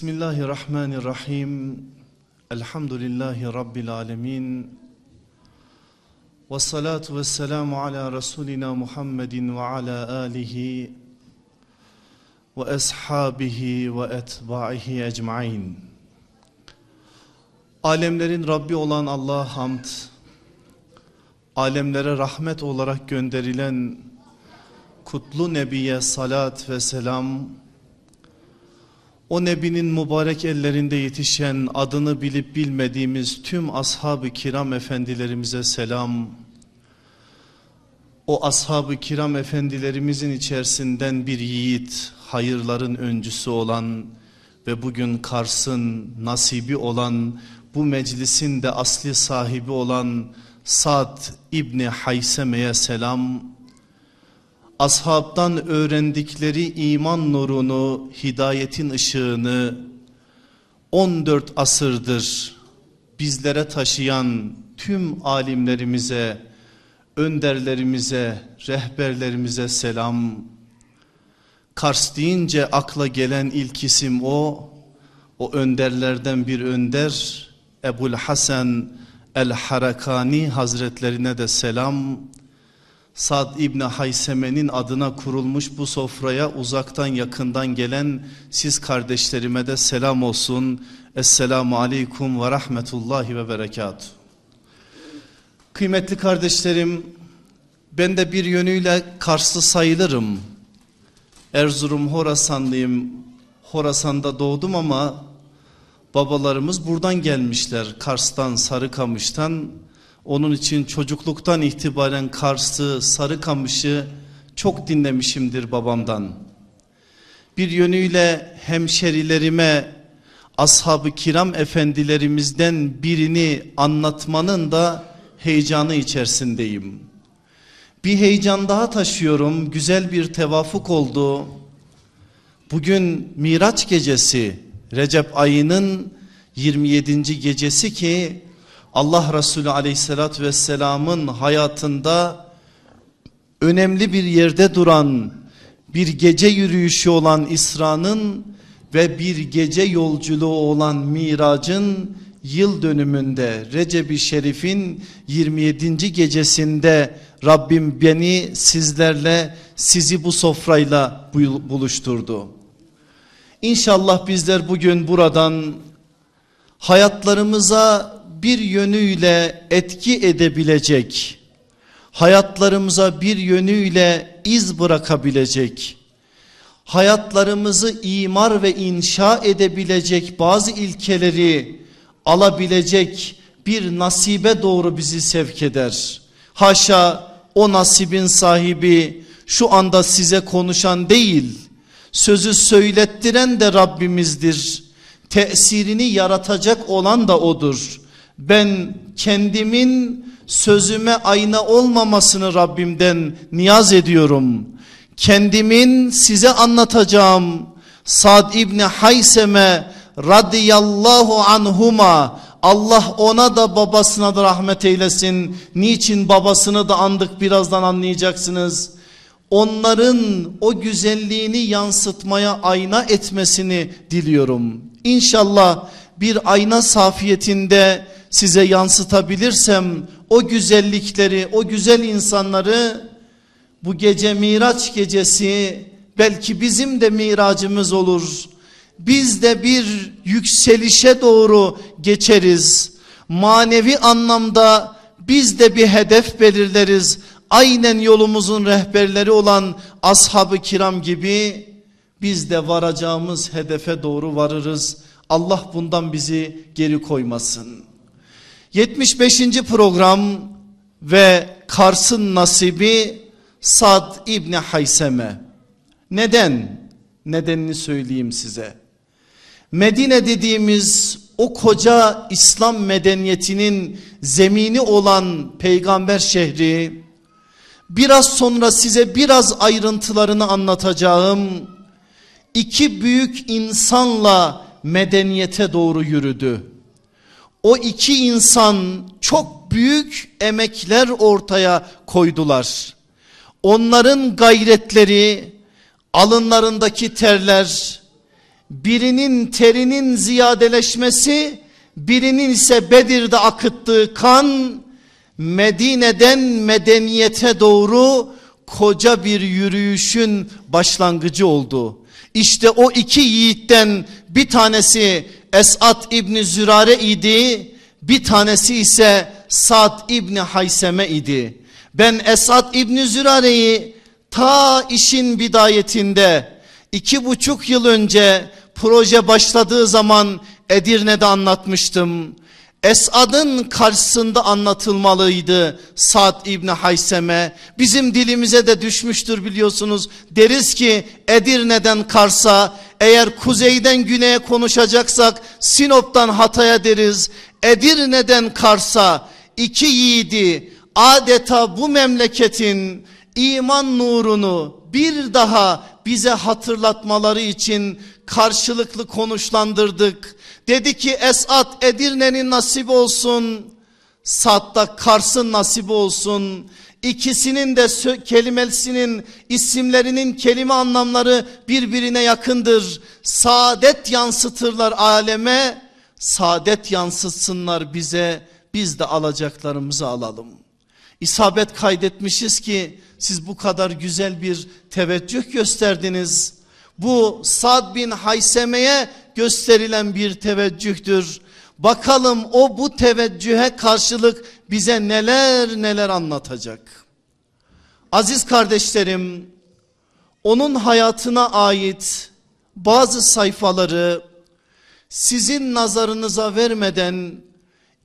Bismillahirrahmanirrahim. Elhamdülillahi Rabbil alemin. Ve salatu ve selamu ala Resulina Muhammedin ve ala alihi ve ashabihi ve etbaihi ecmain. Alemlerin Rabbi olan Allah'a hamd, alemlere rahmet olarak gönderilen kutlu Nebiye salat ve selam, o Nebinin mübarek ellerinde yetişen adını bilip bilmediğimiz tüm ashab-ı kiram efendilerimize selam. O ashab-ı kiram efendilerimizin içerisinden bir yiğit, hayırların öncüsü olan ve bugün Kars'ın nasibi olan, bu meclisin de asli sahibi olan Sad İbni Hayseme'ye selam ashabdan öğrendikleri iman nurunu, hidayetin ışığını 14 asırdır bizlere taşıyan tüm alimlerimize, önderlerimize, rehberlerimize selam. Kars deyince akla gelen ilk isim o, o önderlerden bir önder Ebul Hasan el-Harakani Hazretlerine de selam. Sad İbni Hayseme'nin adına kurulmuş bu sofraya uzaktan yakından gelen siz kardeşlerime de selam olsun. Esselamu Aleyküm ve Rahmetullahi ve Berekatuhu. Kıymetli kardeşlerim ben de bir yönüyle Karslı sayılırım. Erzurum Horasanlıyım. Horasan'da doğdum ama babalarımız buradan gelmişler. Kars'tan, Sarıkamış'tan. Onun için çocukluktan itibaren Kars'ı, Sarıkamış'ı çok dinlemişimdir babamdan. Bir yönüyle hemşerilerime ashab-ı kiram efendilerimizden birini anlatmanın da heyecanı içerisindeyim. Bir heyecan daha taşıyorum. Güzel bir tevafuk oldu. Bugün Miraç gecesi Recep ayının 27. gecesi ki Allah Resulü aleyhissalatü vesselamın hayatında önemli bir yerde duran bir gece yürüyüşü olan İsra'nın ve bir gece yolculuğu olan Mirac'ın yıl dönümünde Recep-i Şerif'in 27. gecesinde Rabbim beni sizlerle sizi bu sofrayla buluşturdu. İnşallah bizler bugün buradan hayatlarımıza bir yönüyle etki edebilecek, hayatlarımıza bir yönüyle iz bırakabilecek, hayatlarımızı imar ve inşa edebilecek bazı ilkeleri alabilecek bir nasibe doğru bizi sevk eder. Haşa o nasibin sahibi şu anda size konuşan değil, sözü söylettiren de Rabbimizdir. Tesirini yaratacak olan da odur. Ben kendimin sözüme ayna olmamasını Rabbimden niyaz ediyorum. Kendimin size anlatacağım Sad İbni Hayseme radıyallahu anhuma Allah ona da babasına da rahmet eylesin. Niçin babasını da andık birazdan anlayacaksınız. Onların o güzelliğini yansıtmaya ayna etmesini diliyorum. İnşallah bir ayna safiyetinde size yansıtabilirsem o güzellikleri, o güzel insanları bu gece Miraç gecesi belki bizim de miracımız olur. Biz de bir yükselişe doğru geçeriz. Manevi anlamda biz de bir hedef belirleriz. Aynen yolumuzun rehberleri olan ashab-ı kiram gibi biz de varacağımız hedefe doğru varırız. Allah bundan bizi geri koymasın. 75. program ve Kars'ın nasibi Sad İbni Hayseme. Neden? Nedenini söyleyeyim size. Medine dediğimiz o koca İslam medeniyetinin zemini olan peygamber şehri biraz sonra size biraz ayrıntılarını anlatacağım. İki büyük insanla medeniyete doğru yürüdü. O iki insan çok büyük emekler ortaya koydular. onların gayretleri, alınlarındaki terler, birinin terinin ziyadeleşmesi, birinin ise Bedir'de akıttığı kan, Medine'den medeniyete doğru koca bir yürüyüşün başlangıcı oldu. İşte o iki yiğitten bir tanesi Esat İbni Zürare idi, bir tanesi ise Sad İbni Hayseme idi. Ben Esad İbni Zürare'yi ta işin bidayetinde iki buçuk yıl önce proje başladığı zaman Edirne'de anlatmıştım. Esad'ın karşısında anlatılmalıydı Sad İbni Hayseme. Bizim dilimize de düşmüştür biliyorsunuz. Deriz ki Edirne'den Kars'a eğer kuzeyden güneye konuşacaksak Sinop'tan Hatay'a deriz. Edirne'den Kars'a iki yiğidi adeta bu memleketin iman nurunu bir daha bize hatırlatmaları için karşılıklı konuşlandırdık. Dedi ki Esat Edirne'nin nasibi olsun. Sad'da Kars'ın nasibi olsun. İkisinin de kelimesinin isimlerinin kelime anlamları birbirine yakındır. Saadet yansıtırlar aleme. Saadet yansıtsınlar bize. Biz de alacaklarımızı alalım. İsabet kaydetmişiz ki siz bu kadar güzel bir teveccüh gösterdiniz. Bu Sad bin Hayseme'ye gösterilen bir teveccühtür. Bakalım o bu teveccühe karşılık bize neler neler anlatacak. Aziz kardeşlerim onun hayatına ait bazı sayfaları sizin nazarınıza vermeden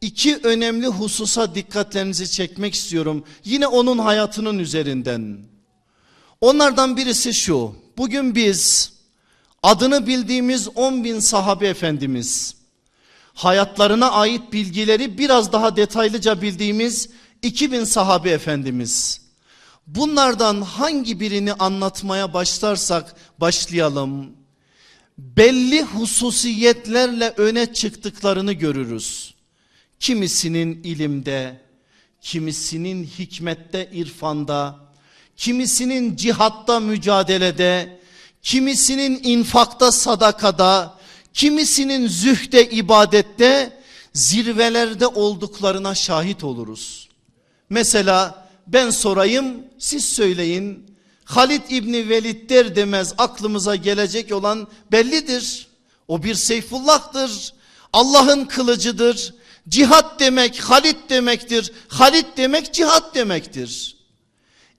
iki önemli hususa dikkatlerinizi çekmek istiyorum. Yine onun hayatının üzerinden. Onlardan birisi şu. Bugün biz adını bildiğimiz 10 bin sahabe efendimiz hayatlarına ait bilgileri biraz daha detaylıca bildiğimiz 2000 sahabe efendimiz. Bunlardan hangi birini anlatmaya başlarsak başlayalım. Belli hususiyetlerle öne çıktıklarını görürüz. Kimisinin ilimde, kimisinin hikmette, irfanda, kimisinin cihatta, mücadelede, kimisinin infakta, sadakada, kimisinin zühde, ibadette, zirvelerde olduklarına şahit oluruz. Mesela ben sorayım, siz söyleyin. Halid İbni Velid der demez aklımıza gelecek olan bellidir. O bir Seyfullah'tır. Allah'ın kılıcıdır. Cihat demek Halit demektir. Halit demek cihat demektir.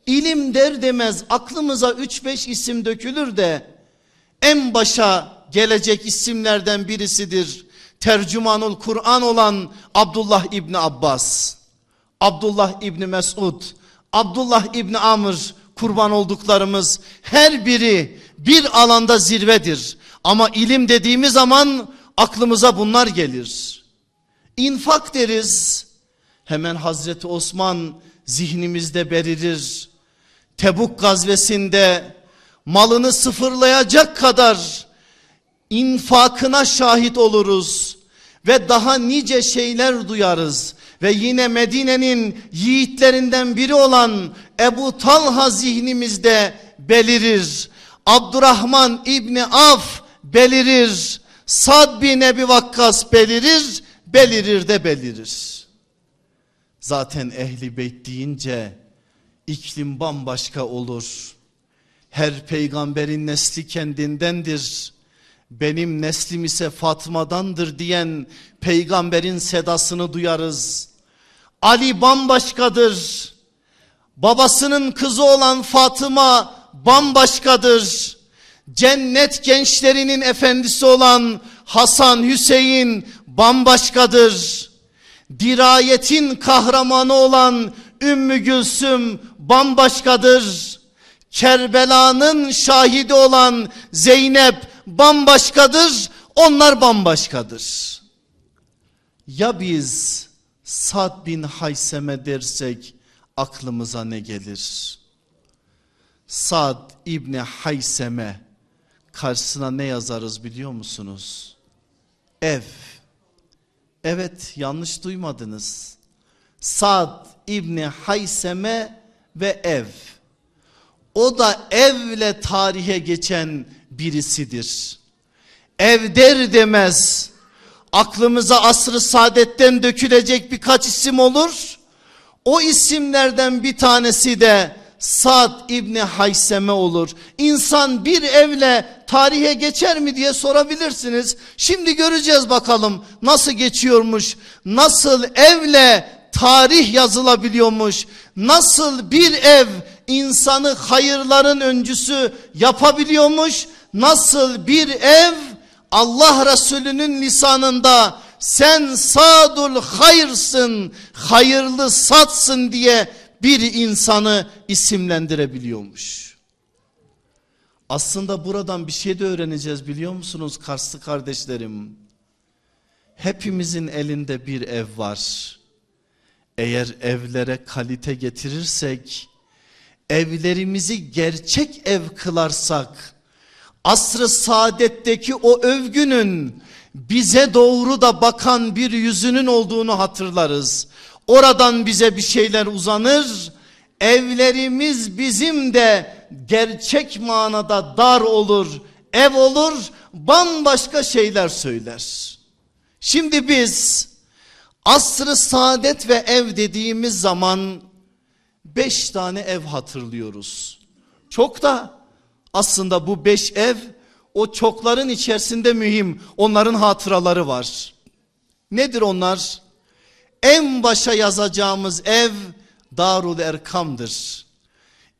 İlim der demez aklımıza 3-5 isim dökülür de en başa gelecek isimlerden birisidir. Tercümanul Kur'an olan Abdullah İbni Abbas, Abdullah İbni Mesud, Abdullah İbni Amr kurban olduklarımız her biri bir alanda zirvedir. Ama ilim dediğimiz zaman aklımıza bunlar gelir. İnfak deriz. Hemen Hazreti Osman zihnimizde belirir. Tebuk gazvesinde malını sıfırlayacak kadar infakına şahit oluruz ve daha nice şeyler duyarız. Ve yine Medine'nin yiğitlerinden biri olan Ebu Talha zihnimizde belirir. Abdurrahman İbni Af belirir. Sad bin Ebi Vakkas belirir belirir de belirir. Zaten ehli beyt deyince iklim bambaşka olur. Her peygamberin nesli kendindendir. Benim neslim ise Fatma'dandır diyen peygamberin sedasını duyarız. Ali bambaşkadır. Babasının kızı olan Fatıma bambaşkadır. Cennet gençlerinin efendisi olan Hasan Hüseyin bambaşkadır. Dirayetin kahramanı olan Ümmü Gülsüm bambaşkadır. Kerbela'nın şahidi olan Zeynep bambaşkadır. Onlar bambaşkadır. Ya biz Sad bin Hayseme dersek aklımıza ne gelir? Sad İbni Hayseme karşısına ne yazarız biliyor musunuz? Ev. Evet yanlış duymadınız. Sad İbni Hayseme ve ev. O da evle tarihe geçen birisidir. Ev der demez aklımıza asrı saadetten dökülecek birkaç isim olur. O isimlerden bir tanesi de Sad İbni Hayseme olur. İnsan bir evle tarihe geçer mi diye sorabilirsiniz. Şimdi göreceğiz bakalım nasıl geçiyormuş. Nasıl evle tarih yazılabiliyormuş. Nasıl bir ev insanı hayırların öncüsü yapabiliyormuş. Nasıl bir ev Allah Resulü'nün lisanında sen sadul hayırsın, hayırlı satsın diye bir insanı isimlendirebiliyormuş. Aslında buradan bir şey de öğreneceğiz biliyor musunuz Karslı kardeşlerim? Hepimizin elinde bir ev var. Eğer evlere kalite getirirsek, evlerimizi gerçek ev kılarsak, asrı saadetteki o övgünün bize doğru da bakan bir yüzünün olduğunu hatırlarız. Oradan bize bir şeyler uzanır. Evlerimiz bizim de gerçek manada dar olur, ev olur, bambaşka şeyler söyler. Şimdi biz asrı saadet ve ev dediğimiz zaman beş tane ev hatırlıyoruz. Çok da aslında bu beş ev o çokların içerisinde mühim. Onların hatıraları var. Nedir onlar? En başa yazacağımız ev Darul Erkam'dır.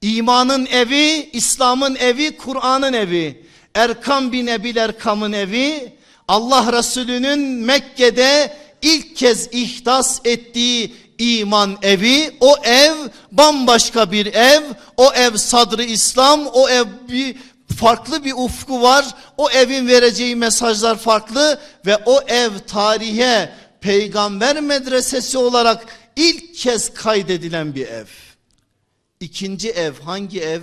İmanın evi, İslam'ın evi, Kur'an'ın evi. Erkam bin Ebil Erkam'ın evi Allah Resulü'nün Mekke'de ilk kez ihdas ettiği iman evi o ev bambaşka bir ev o ev sadrı İslam o ev bir farklı bir ufku var o evin vereceği mesajlar farklı ve o ev tarihe peygamber medresesi olarak ilk kez kaydedilen bir ev. İkinci ev hangi ev?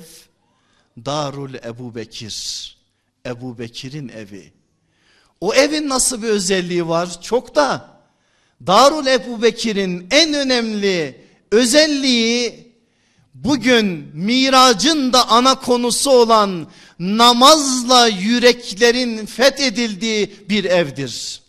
Darul Ebu Bekir. Ebu Bekir'in evi. O evin nasıl bir özelliği var? Çok da Darul Ebu Bekir'in en önemli özelliği bugün miracın da ana konusu olan namazla yüreklerin fethedildiği bir evdir.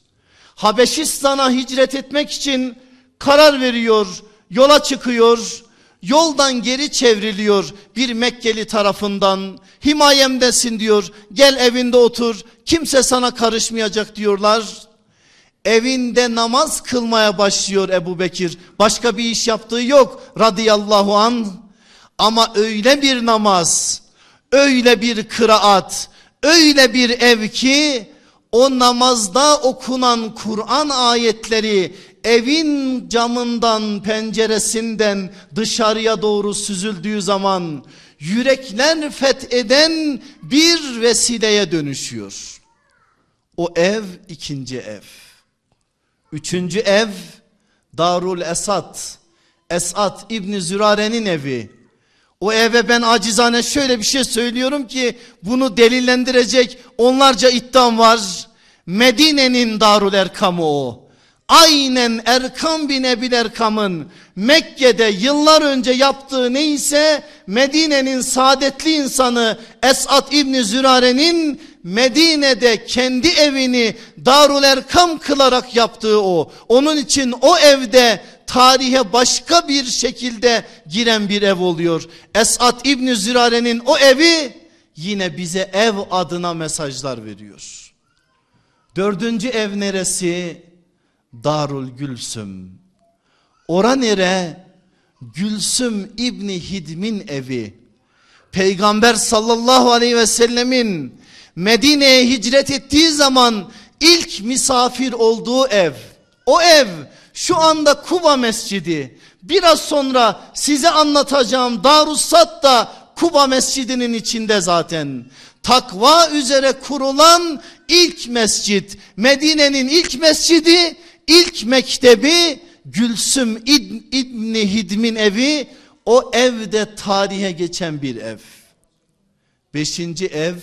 Habeşistan'a hicret etmek için karar veriyor, yola çıkıyor. Yoldan geri çevriliyor bir Mekkeli tarafından. Himayemdesin diyor. Gel evinde otur. Kimse sana karışmayacak diyorlar. Evinde namaz kılmaya başlıyor Ebu Bekir. Başka bir iş yaptığı yok radıyallahu an. Ama öyle bir namaz, öyle bir kıraat, öyle bir ev ki o namazda okunan Kur'an ayetleri evin camından penceresinden dışarıya doğru süzüldüğü zaman yürekler fetheden bir vesileye dönüşüyor. O ev ikinci ev. Üçüncü ev Darul Esad. Esad İbni Zürare'nin evi. O eve ben acizane şöyle bir şey söylüyorum ki bunu delillendirecek onlarca iddiam var. Medine'nin Darul Erkam'ı o. Aynen Erkam bin Ebil Erkam'ın Mekke'de yıllar önce yaptığı neyse Medine'nin saadetli insanı Esad İbni Zürare'nin Medine'de kendi evini Darul Erkam kılarak yaptığı o. Onun için o evde tarihe başka bir şekilde giren bir ev oluyor. Esat İbni Zürare'nin o evi yine bize ev adına mesajlar veriyor. Dördüncü ev neresi? Darul Gülsüm. Ora nere? Gülsüm İbni Hidm'in evi. Peygamber sallallahu aleyhi ve sellemin Medine'ye hicret ettiği zaman ilk misafir olduğu ev. O ev şu anda Kuba Mescidi. Biraz sonra size anlatacağım Darussat da Kuba Mescidi'nin içinde zaten. Takva üzere kurulan ilk mescit. Medine'nin ilk mescidi, ilk mektebi Gülsüm İbni Hidm'in evi. O evde tarihe geçen bir ev. Beşinci ev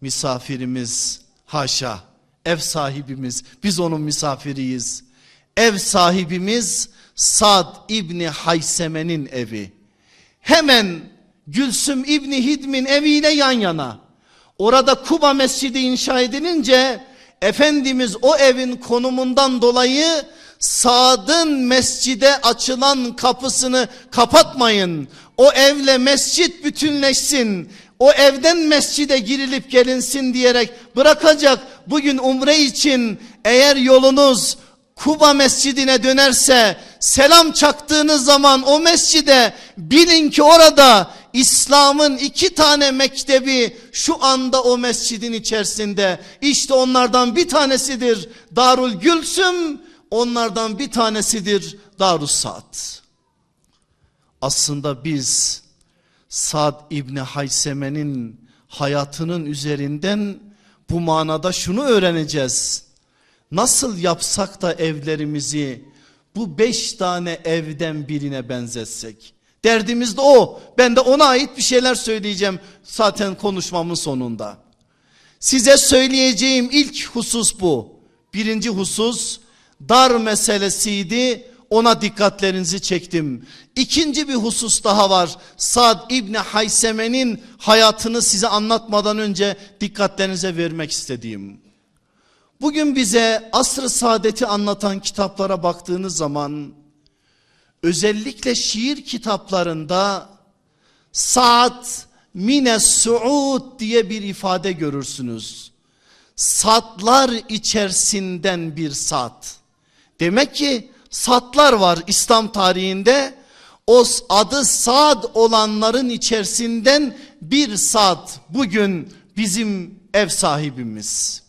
misafirimiz haşa ev sahibimiz biz onun misafiriyiz. Ev sahibimiz Sad İbni Hayseme'nin evi. Hemen Gülsüm İbni Hidm'in eviyle yan yana. Orada Kuba Mescidi inşa edilince Efendimiz o evin konumundan dolayı Sad'ın mescide açılan kapısını kapatmayın. O evle mescit bütünleşsin. O evden mescide girilip gelinsin diyerek bırakacak. Bugün umre için eğer yolunuz Kuba mescidine dönerse selam çaktığınız zaman o mescide bilin ki orada İslam'ın iki tane mektebi şu anda o mescidin içerisinde. İşte onlardan bir tanesidir Darul Gülsüm, onlardan bir tanesidir Darus Saad. Aslında biz Sad İbni Hayseme'nin hayatının üzerinden bu manada şunu öğreneceğiz. Nasıl yapsak da evlerimizi bu beş tane evden birine benzetsek. Derdimiz de o. Ben de ona ait bir şeyler söyleyeceğim zaten konuşmamın sonunda. Size söyleyeceğim ilk husus bu. Birinci husus dar meselesiydi. Ona dikkatlerinizi çektim. İkinci bir husus daha var. Sad İbni Hayseme'nin hayatını size anlatmadan önce dikkatlerinize vermek istediğim. Bugün bize asr-ı saadeti anlatan kitaplara baktığınız zaman özellikle şiir kitaplarında saat mine suud diye bir ifade görürsünüz. Satlar içerisinden bir sat. Demek ki satlar var İslam tarihinde. O adı Sad olanların içerisinden bir Sad bugün bizim ev sahibimiz.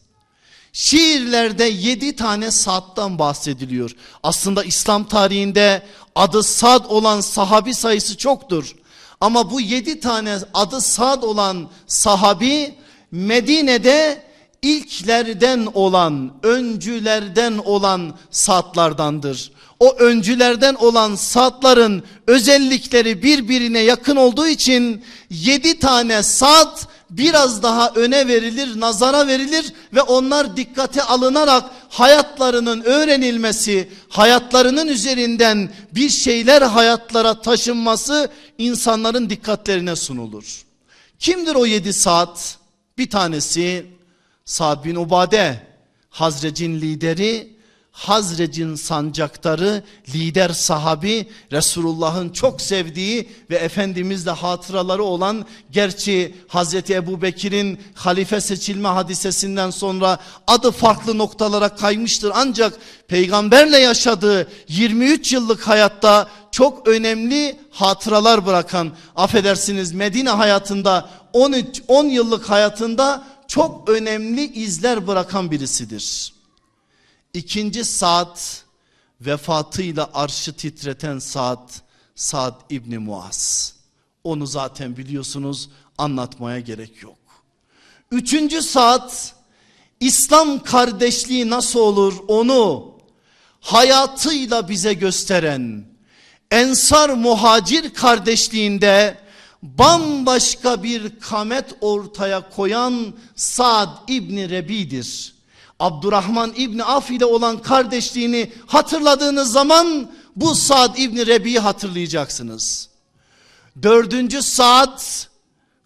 Şiirlerde yedi tane Sad'dan bahsediliyor. Aslında İslam tarihinde adı Sad olan sahabi sayısı çoktur. Ama bu yedi tane adı Sad olan sahabi Medine'de ilklerden olan, öncülerden olan saatlardandır. O öncülerden olan saatların özellikleri birbirine yakın olduğu için yedi tane saat biraz daha öne verilir, nazara verilir ve onlar dikkate alınarak hayatlarının öğrenilmesi, hayatlarının üzerinden bir şeyler hayatlara taşınması insanların dikkatlerine sunulur. Kimdir o yedi saat? Bir tanesi Sa'd bin Ubade, Hazrec'in lideri Hazrec'in sancaktarı, lider sahabi, Resulullah'ın çok sevdiği ve Efendimizle hatıraları olan, gerçi Hazreti Ebu Bekir'in halife seçilme hadisesinden sonra adı farklı noktalara kaymıştır. Ancak peygamberle yaşadığı 23 yıllık hayatta çok önemli hatıralar bırakan, affedersiniz Medine hayatında 13 10 yıllık hayatında çok önemli izler bırakan birisidir. İkinci saat vefatıyla arşı titreten saat Saad İbni Muaz. Onu zaten biliyorsunuz anlatmaya gerek yok. Üçüncü saat İslam kardeşliği nasıl olur onu hayatıyla bize gösteren Ensar muhacir kardeşliğinde bambaşka bir kamet ortaya koyan Saad İbni Rebi'dir. Abdurrahman İbni Af ile olan kardeşliğini hatırladığınız zaman bu Saad İbni Rebi'yi hatırlayacaksınız. Dördüncü saat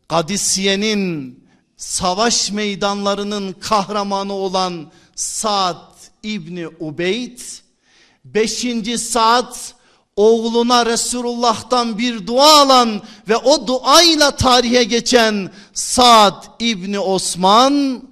Kadisiye'nin savaş meydanlarının kahramanı olan Saad İbni Ubeyd. Beşinci saat oğluna Resulullah'tan bir dua alan ve o duayla tarihe geçen Saad İbni Osman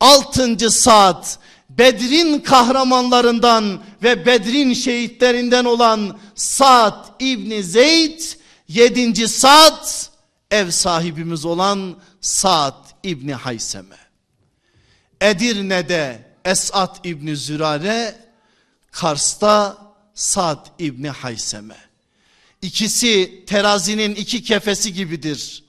Altıncı saat Bedrin kahramanlarından ve Bedrin şehitlerinden olan Saad İbni Zeyd. Yedinci saat ev sahibimiz olan Saad İbni Hayseme. Edirne'de Esat İbni Zürare, Kars'ta Saad İbni Hayseme. İkisi terazinin iki kefesi gibidir.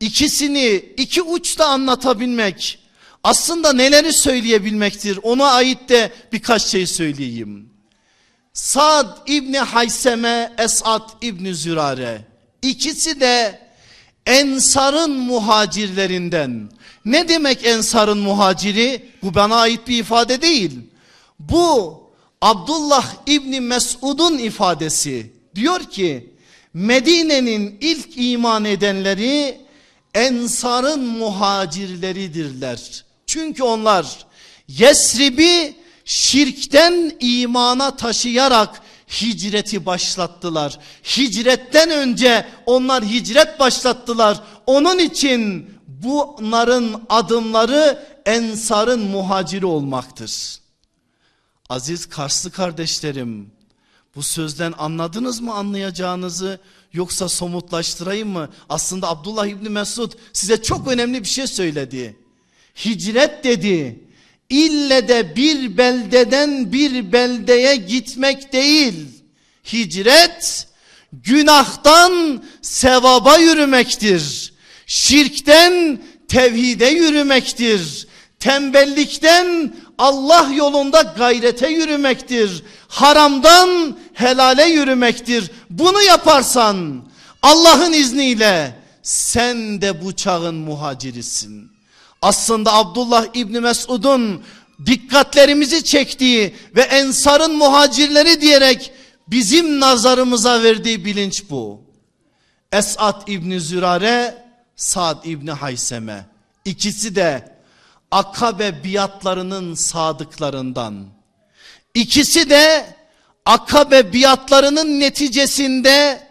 İkisini iki uçta anlatabilmek aslında neleri söyleyebilmektir ona ait de birkaç şey söyleyeyim. Sad İbni Hayseme, Esat İbni Zürare ikisi de Ensar'ın muhacirlerinden. Ne demek Ensar'ın muhaciri? Bu bana ait bir ifade değil. Bu Abdullah İbni Mesud'un ifadesi. Diyor ki Medine'nin ilk iman edenleri ensarın muhacirleridirler. Çünkü onlar Yesrib'i şirkten imana taşıyarak hicreti başlattılar. Hicretten önce onlar hicret başlattılar. Onun için bunların adımları ensarın muhaciri olmaktır. Aziz Karslı kardeşlerim bu sözden anladınız mı anlayacağınızı yoksa somutlaştırayım mı? Aslında Abdullah İbni Mesud size çok önemli bir şey söyledi. Hicret dedi ille de bir beldeden bir beldeye gitmek değil. Hicret günahtan sevaba yürümektir. Şirkten tevhide yürümektir. Tembellikten Allah yolunda gayrete yürümektir. Haramdan helale yürümektir. Bunu yaparsan Allah'ın izniyle sen de bu çağın muhacirisin. Aslında Abdullah İbni Mesud'un dikkatlerimizi çektiği ve ensarın muhacirleri diyerek bizim nazarımıza verdiği bilinç bu. Esat İbni Zürare, Sad İbni Hayseme. İkisi de Akabe biatlarının sadıklarından. İkisi de Akabe biatlarının neticesinde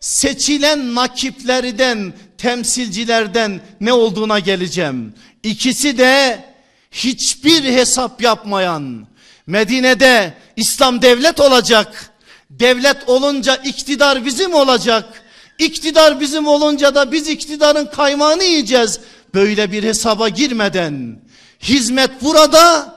seçilen nakiplerden, temsilcilerden ne olduğuna geleceğim. İkisi de hiçbir hesap yapmayan Medine'de İslam devlet olacak. Devlet olunca iktidar bizim olacak. İktidar bizim olunca da biz iktidarın kaymağını yiyeceğiz. Böyle bir hesaba girmeden hizmet burada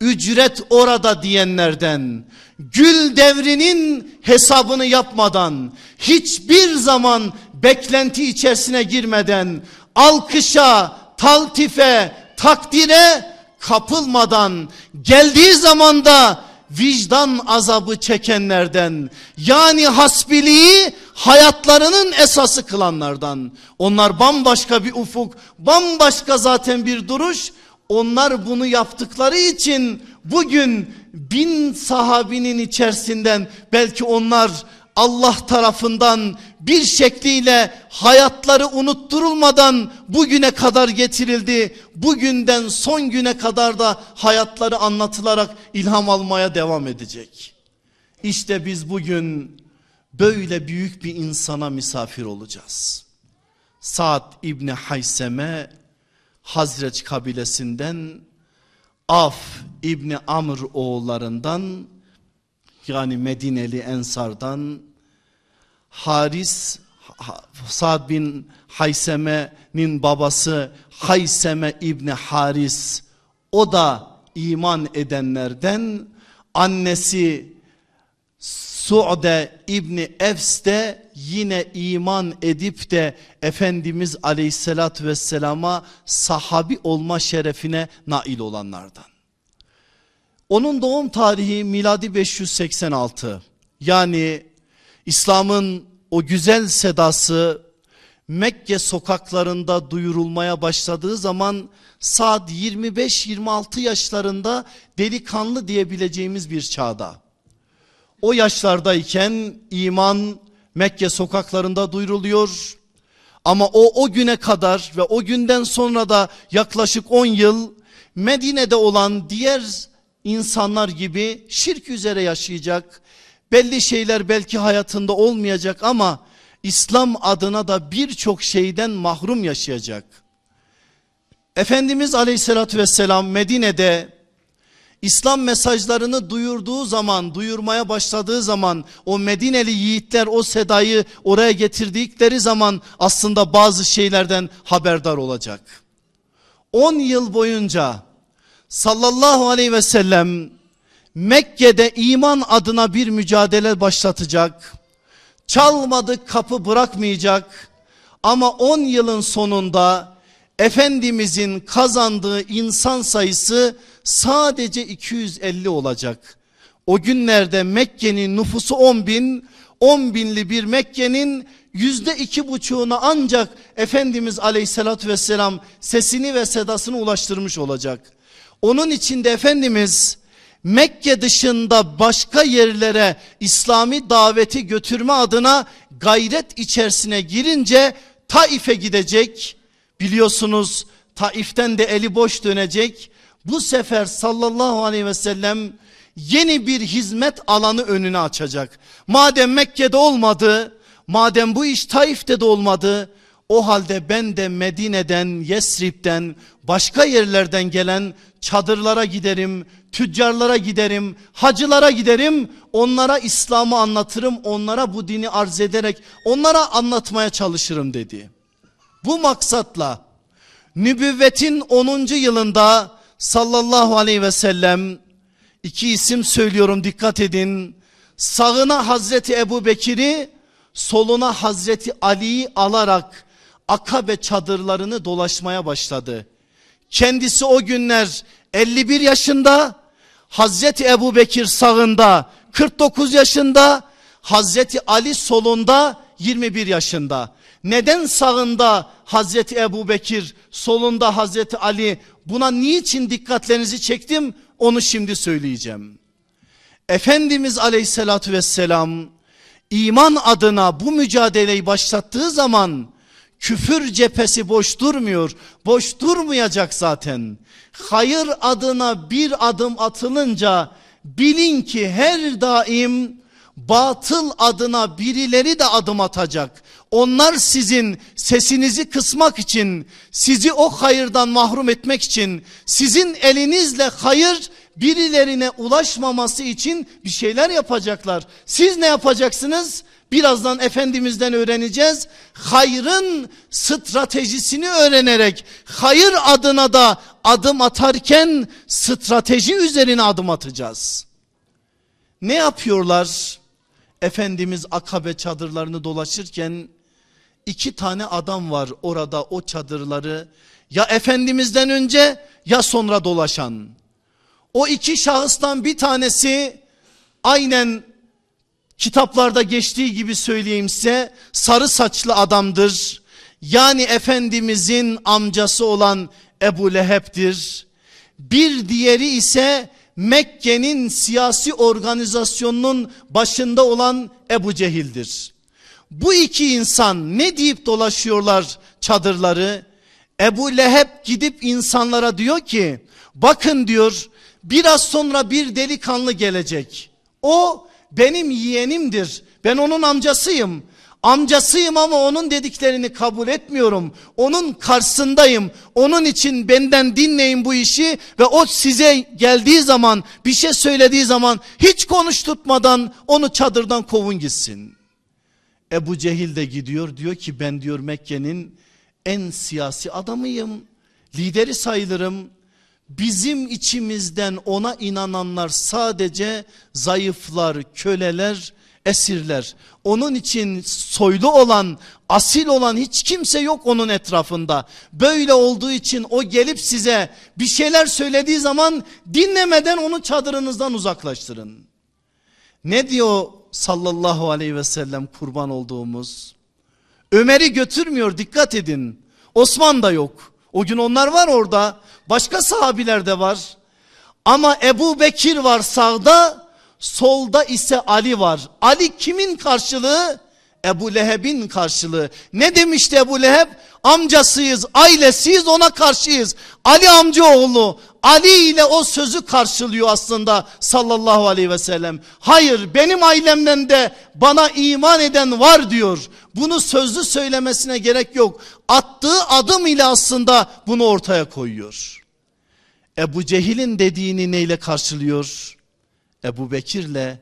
ücret orada diyenlerden gül devrinin hesabını yapmadan hiçbir zaman beklenti içerisine girmeden alkışa taltife, takdire kapılmadan geldiği zamanda vicdan azabı çekenlerden yani hasbiliği hayatlarının esası kılanlardan. Onlar bambaşka bir ufuk bambaşka zaten bir duruş. Onlar bunu yaptıkları için bugün bin sahabinin içerisinden belki onlar Allah tarafından bir şekliyle hayatları unutturulmadan bugüne kadar getirildi. Bugünden son güne kadar da hayatları anlatılarak ilham almaya devam edecek. İşte biz bugün böyle büyük bir insana misafir olacağız. Saad İbni Hayseme Hazreç kabilesinden Af İbni Amr oğullarından yani Medineli Ensar'dan Haris Sad bin Hayseme'nin babası Hayseme İbni Haris. O da iman edenlerden. Annesi Su'de İbni Efs de yine iman edip de Efendimiz aleyhissalatü vesselama sahabi olma şerefine nail olanlardan. Onun doğum tarihi miladi 586 yani İslam'ın o güzel sedası Mekke sokaklarında duyurulmaya başladığı zaman saat 25-26 yaşlarında delikanlı diyebileceğimiz bir çağda. O yaşlardayken iman Mekke sokaklarında duyuruluyor. Ama o o güne kadar ve o günden sonra da yaklaşık 10 yıl Medine'de olan diğer insanlar gibi şirk üzere yaşayacak. Belli şeyler belki hayatında olmayacak ama İslam adına da birçok şeyden mahrum yaşayacak. Efendimiz aleyhissalatü vesselam Medine'de İslam mesajlarını duyurduğu zaman, duyurmaya başladığı zaman o Medineli yiğitler o sedayı oraya getirdikleri zaman aslında bazı şeylerden haberdar olacak. 10 yıl boyunca sallallahu aleyhi ve sellem Mekke'de iman adına bir mücadele başlatacak. Çalmadık kapı bırakmayacak. Ama 10 yılın sonunda Efendimizin kazandığı insan sayısı sadece 250 olacak. O günlerde Mekke'nin nüfusu 10 bin, 10 binli bir Mekke'nin yüzde iki buçuğuna ancak Efendimiz aleyhissalatü vesselam sesini ve sedasını ulaştırmış olacak. Onun içinde Efendimiz Mekke dışında başka yerlere İslami daveti götürme adına gayret içerisine girince Taif'e gidecek. Biliyorsunuz Taif'ten de eli boş dönecek. Bu sefer sallallahu aleyhi ve sellem yeni bir hizmet alanı önüne açacak. Madem Mekke'de olmadı, madem bu iş Taif'te de olmadı, o halde ben de Medine'den, Yesrib'den, başka yerlerden gelen çadırlara giderim, tüccarlara giderim, hacılara giderim. Onlara İslam'ı anlatırım, onlara bu dini arz ederek onlara anlatmaya çalışırım dedi. Bu maksatla nübüvvetin 10. yılında sallallahu aleyhi ve sellem iki isim söylüyorum dikkat edin. Sağına Hazreti Ebu Bekir'i soluna Hazreti Ali'yi alarak Akabe çadırlarını dolaşmaya başladı. Kendisi o günler 51 yaşında, Hazreti Ebu Bekir sağında 49 yaşında, Hazreti Ali solunda 21 yaşında. Neden sağında Hazreti Ebu Bekir, solunda Hazreti Ali buna niçin dikkatlerinizi çektim onu şimdi söyleyeceğim. Efendimiz aleyhissalatü vesselam iman adına bu mücadeleyi başlattığı zaman küfür cephesi boş durmuyor. Boş durmayacak zaten. Hayır adına bir adım atılınca bilin ki her daim batıl adına birileri de adım atacak. Onlar sizin sesinizi kısmak için, sizi o hayırdan mahrum etmek için, sizin elinizle hayır birilerine ulaşmaması için bir şeyler yapacaklar. Siz ne yapacaksınız? Birazdan Efendimiz'den öğreneceğiz. Hayrın stratejisini öğrenerek hayır adına da adım atarken strateji üzerine adım atacağız. Ne yapıyorlar? Efendimiz akabe çadırlarını dolaşırken iki tane adam var orada o çadırları ya Efendimiz'den önce ya sonra dolaşan. O iki şahıstan bir tanesi aynen kitaplarda geçtiği gibi söyleyeyim size sarı saçlı adamdır. Yani Efendimizin amcası olan Ebu Leheb'dir. Bir diğeri ise Mekke'nin siyasi organizasyonunun başında olan Ebu Cehil'dir. Bu iki insan ne deyip dolaşıyorlar çadırları? Ebu Leheb gidip insanlara diyor ki bakın diyor biraz sonra bir delikanlı gelecek. O benim yeğenimdir. Ben onun amcasıyım. Amcasıyım ama onun dediklerini kabul etmiyorum. Onun karşısındayım. Onun için benden dinleyin bu işi ve o size geldiği zaman bir şey söylediği zaman hiç konuşturtmadan onu çadırdan kovun gitsin. Ebu Cehil de gidiyor diyor ki ben diyor Mekke'nin en siyasi adamıyım. Lideri sayılırım. Bizim içimizden ona inananlar sadece zayıflar, köleler, esirler. Onun için soylu olan, asil olan hiç kimse yok onun etrafında. Böyle olduğu için o gelip size bir şeyler söylediği zaman dinlemeden onu çadırınızdan uzaklaştırın. Ne diyor sallallahu aleyhi ve sellem kurban olduğumuz? Ömer'i götürmüyor dikkat edin. Osman da yok. O gün onlar var orada. Başka sahabiler de var. Ama Ebu Bekir var sağda, solda ise Ali var. Ali kimin karşılığı? Ebu Leheb'in karşılığı. Ne demişti Ebu Leheb? Amcasıyız, ailesiyiz ona karşıyız. Ali amcaoğlu. Ali ile o sözü karşılıyor aslında sallallahu aleyhi ve sellem. Hayır benim ailemden de bana iman eden var diyor. Bunu sözlü söylemesine gerek yok. Attığı adım ile aslında bunu ortaya koyuyor. Ebu Cehil'in dediğini neyle karşılıyor? Ebu Bekir'le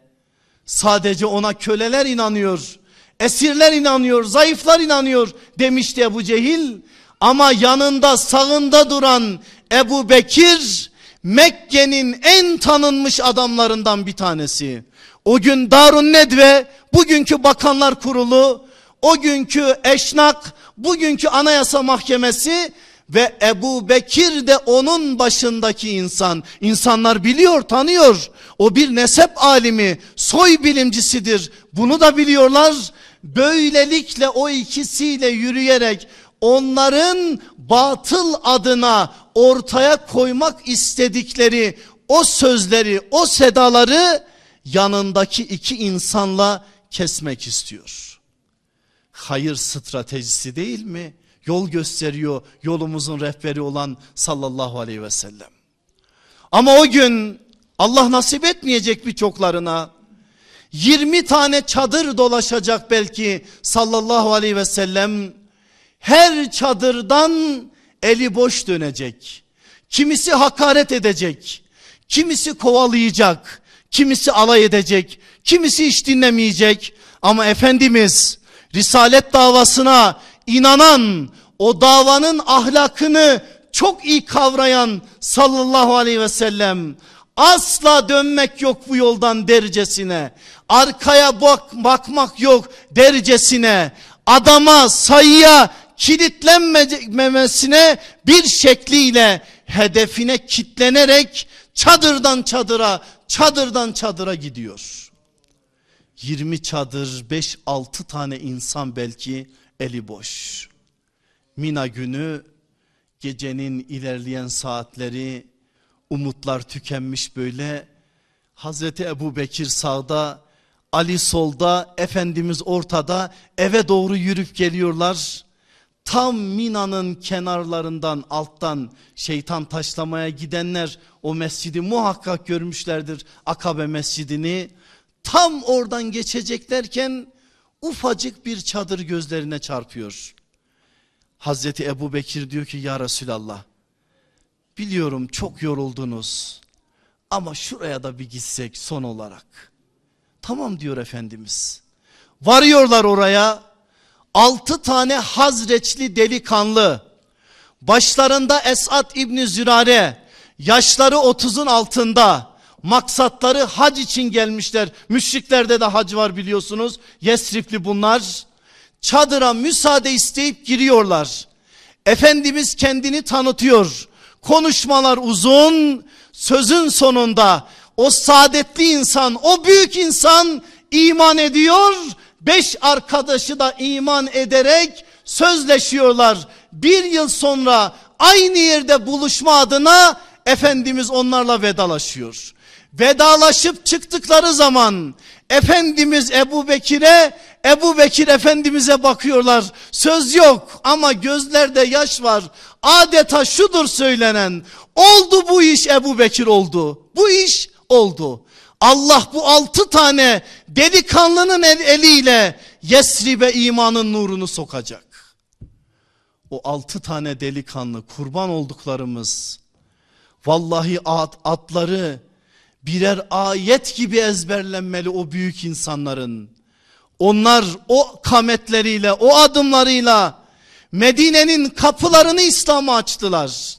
sadece ona köleler inanıyor. Esirler inanıyor, zayıflar inanıyor demişti Ebu Cehil. Ama yanında sağında duran Ebu Bekir Mekke'nin en tanınmış adamlarından bir tanesi. O gün Darun Nedve, bugünkü Bakanlar Kurulu, o günkü Eşnak, bugünkü Anayasa Mahkemesi ve Ebu Bekir de onun başındaki insan. İnsanlar biliyor, tanıyor. O bir nesep alimi, soy bilimcisidir. Bunu da biliyorlar. Böylelikle o ikisiyle yürüyerek onların batıl adına ortaya koymak istedikleri o sözleri, o sedaları yanındaki iki insanla kesmek istiyor. hayır stratejisi değil mi? Yol gösteriyor yolumuzun rehberi olan sallallahu aleyhi ve sellem. Ama o gün Allah nasip etmeyecek birçoklarına 20 tane çadır dolaşacak belki sallallahu aleyhi ve sellem. Her çadırdan eli boş dönecek. Kimisi hakaret edecek. Kimisi kovalayacak. Kimisi alay edecek. Kimisi hiç dinlemeyecek. Ama Efendimiz Risalet davasına inanan o davanın ahlakını çok iyi kavrayan sallallahu aleyhi ve sellem asla dönmek yok bu yoldan dercesine arkaya bak, bakmak yok dercesine adama sayıya kilitlenmemesine bir şekliyle hedefine kitlenerek çadırdan çadıra çadırdan çadıra gidiyor. 20 çadır 5-6 tane insan belki eli boş. Mina günü gecenin ilerleyen saatleri umutlar tükenmiş böyle. Hazreti Ebu Bekir sağda Ali solda Efendimiz ortada eve doğru yürüp geliyorlar. Tam Mina'nın kenarlarından alttan şeytan taşlamaya gidenler o mescidi muhakkak görmüşlerdir. Akabe mescidini tam oradan geçeceklerken ufacık bir çadır gözlerine çarpıyor. Hazreti Ebu Bekir diyor ki ya Resulallah biliyorum çok yoruldunuz ama şuraya da bir gitsek son olarak. Tamam diyor Efendimiz. Varıyorlar oraya altı tane Hazreçli delikanlı başlarında Esat İbni Zürare yaşları otuzun altında maksatları hac için gelmişler. Müşriklerde de hac var biliyorsunuz. Yesrifli bunlar. Çadıra müsaade isteyip giriyorlar. Efendimiz kendini tanıtıyor. Konuşmalar uzun. Sözün sonunda o saadetli insan, o büyük insan iman ediyor. Beş arkadaşı da iman ederek sözleşiyorlar. Bir yıl sonra aynı yerde buluşma adına Efendimiz onlarla vedalaşıyor. Vedalaşıp çıktıkları zaman Efendimiz Ebu Bekir'e Ebu Bekir Efendimiz'e bakıyorlar. Söz yok ama gözlerde yaş var. Adeta şudur söylenen. Oldu bu iş Ebu Bekir oldu. Bu iş oldu. Allah bu altı tane delikanlının el, eliyle Yesrib'e imanın nurunu sokacak. O altı tane delikanlı kurban olduklarımız vallahi at, atları birer ayet gibi ezberlenmeli o büyük insanların. Onlar o kametleriyle o adımlarıyla Medine'nin kapılarını İslam'a açtılar.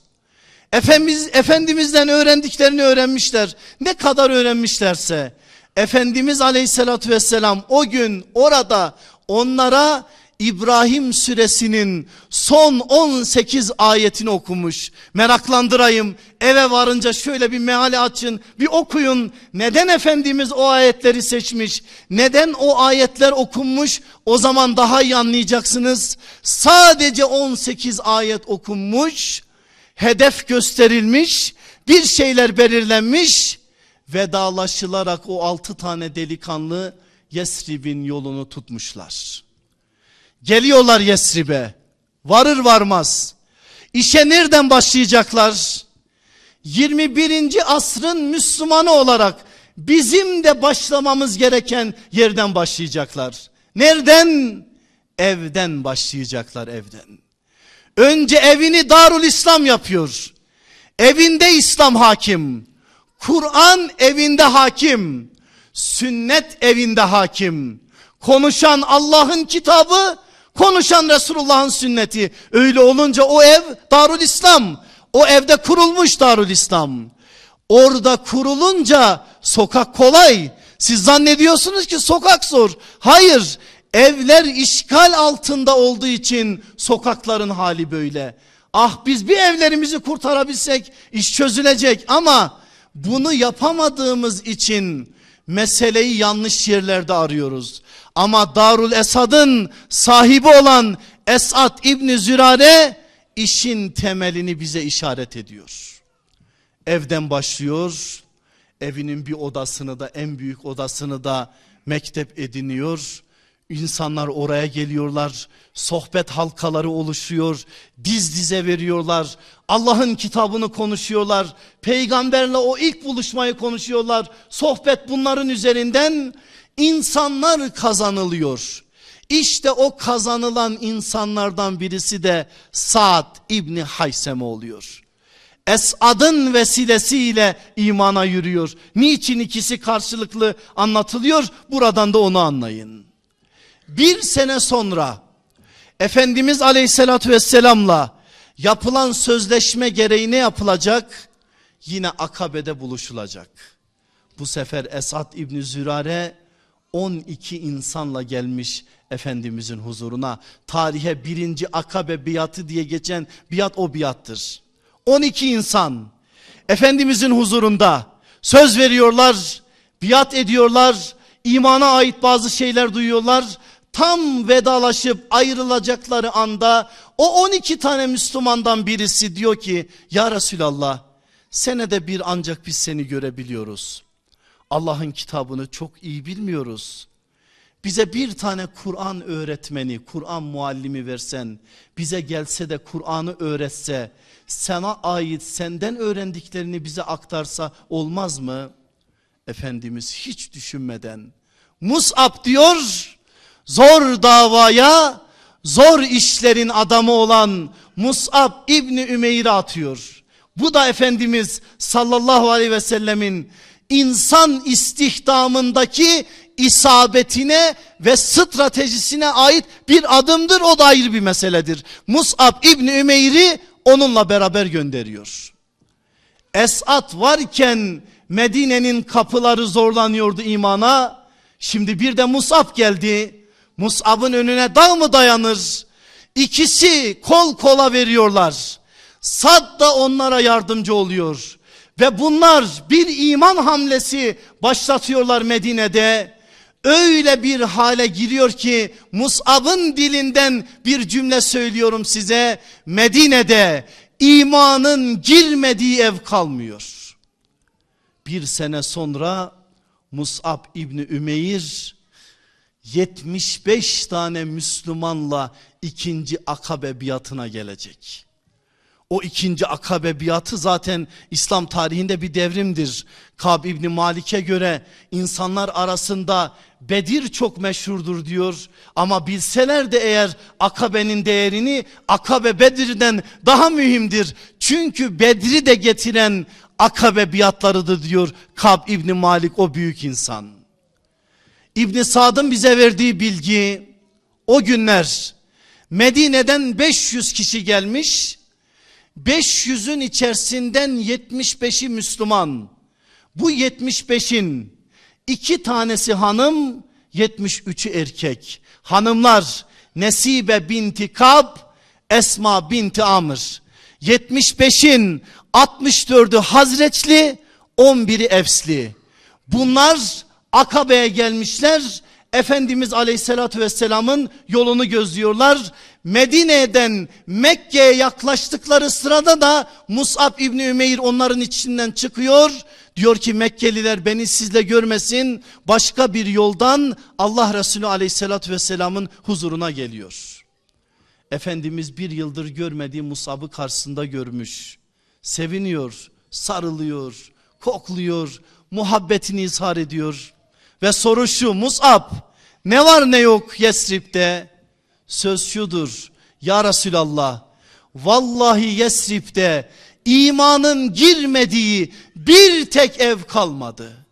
Efendimiz, Efendimiz'den öğrendiklerini öğrenmişler. Ne kadar öğrenmişlerse. Efendimiz aleyhissalatü vesselam o gün orada onlara İbrahim suresinin son 18 ayetini okumuş. Meraklandırayım. Eve varınca şöyle bir meali açın. Bir okuyun. Neden Efendimiz o ayetleri seçmiş? Neden o ayetler okunmuş? O zaman daha iyi anlayacaksınız. Sadece 18 ayet okunmuş. Hedef gösterilmiş. Bir şeyler belirlenmiş. Vedalaşılarak o altı tane delikanlı Yesrib'in yolunu tutmuşlar. Geliyorlar Yesrib'e. Varır varmaz. İşe nereden başlayacaklar? 21. asrın Müslümanı olarak bizim de başlamamız gereken yerden başlayacaklar. Nereden? Evden başlayacaklar evden. Önce evini Darul İslam yapıyor. Evinde İslam hakim. Kur'an evinde hakim. Sünnet evinde hakim. Konuşan Allah'ın kitabı, Konuşan Resulullah'ın sünneti. Öyle olunca o ev Darul İslam. O evde kurulmuş Darul İslam. Orada kurulunca sokak kolay. Siz zannediyorsunuz ki sokak zor. Hayır. Evler işgal altında olduğu için sokakların hali böyle. Ah biz bir evlerimizi kurtarabilsek iş çözülecek ama bunu yapamadığımız için meseleyi yanlış yerlerde arıyoruz. Ama Darul Esad'ın sahibi olan Esad İbni Zürare işin temelini bize işaret ediyor. Evden başlıyor. Evinin bir odasını da en büyük odasını da mektep ediniyor. İnsanlar oraya geliyorlar. Sohbet halkaları oluşuyor. Diz dize veriyorlar. Allah'ın kitabını konuşuyorlar. Peygamberle o ilk buluşmayı konuşuyorlar. Sohbet bunların üzerinden insanlar kazanılıyor. İşte o kazanılan insanlardan birisi de Sa'd İbni Haysem oluyor. Esad'ın vesilesiyle imana yürüyor. Niçin ikisi karşılıklı anlatılıyor? Buradan da onu anlayın. Bir sene sonra Efendimiz aleyhissalatü vesselamla yapılan sözleşme gereği ne yapılacak? Yine Akabe'de buluşulacak. Bu sefer Esad İbni Zürare 12 insanla gelmiş Efendimizin huzuruna. Tarihe birinci Akabe biatı diye geçen biat o biattır. 12 insan Efendimizin huzurunda söz veriyorlar, biat ediyorlar, imana ait bazı şeyler duyuyorlar. Tam vedalaşıp ayrılacakları anda o 12 tane Müslümandan birisi diyor ki ya Resulallah senede bir ancak biz seni görebiliyoruz. Allah'ın kitabını çok iyi bilmiyoruz. Bize bir tane Kur'an öğretmeni, Kur'an muallimi versen, bize gelse de Kur'an'ı öğretse, sana ait senden öğrendiklerini bize aktarsa olmaz mı? Efendimiz hiç düşünmeden Mus'ab diyor zor davaya zor işlerin adamı olan Mus'ab İbni Ümeyr'e atıyor. Bu da Efendimiz sallallahu aleyhi ve sellemin insan istihdamındaki isabetine ve stratejisine ait bir adımdır o da ayrı bir meseledir. Mus'ab İbni Ümeyr'i onunla beraber gönderiyor. Esat varken Medine'nin kapıları zorlanıyordu imana. Şimdi bir de Mus'ab geldi. Mus'ab'ın önüne dağ mı dayanır? İkisi kol kola veriyorlar. Sad da onlara yardımcı oluyor. Ve bunlar bir iman hamlesi başlatıyorlar Medine'de. Öyle bir hale giriyor ki Mus'ab'ın dilinden bir cümle söylüyorum size. Medine'de imanın girmediği ev kalmıyor. Bir sene sonra Mus'ab İbni Ümeyr 75 tane Müslümanla ikinci akabe biatına gelecek. O ikinci akabe biatı zaten İslam tarihinde bir devrimdir. Kab İbni Malik'e göre insanlar arasında Bedir çok meşhurdur diyor. Ama bilseler de eğer akabenin değerini akabe Bedir'den daha mühimdir. Çünkü Bedri de getiren akabe biatlarıdır diyor Kab İbni Malik o büyük insan. İbni Sad'ın bize verdiği bilgi o günler Medine'den 500 kişi gelmiş 500'ün içerisinden 75'i Müslüman. Bu 75'in iki tanesi hanım 73'ü erkek. Hanımlar Nesibe binti Kab, Esma binti Amr. 75'in 64'ü Hazreçli, 11'i Efsli. Bunlar Akabe'ye gelmişler. Efendimiz Aleyhisselatü Vesselam'ın yolunu gözlüyorlar. Medine'den Mekke'ye yaklaştıkları sırada da Mus'ab İbni Ümeyr onların içinden çıkıyor. Diyor ki Mekkeliler beni sizle görmesin başka bir yoldan Allah Resulü aleyhissalatü vesselamın huzuruna geliyor. Efendimiz bir yıldır görmediği Musab'ı karşısında görmüş. Seviniyor, sarılıyor, kokluyor, muhabbetini izhar ediyor. Ve soru şu Musab ne var ne yok Yesrib'de? Söz şudur ya Resulallah vallahi Yesrib'de imanın girmediği bir tek ev kalmadı.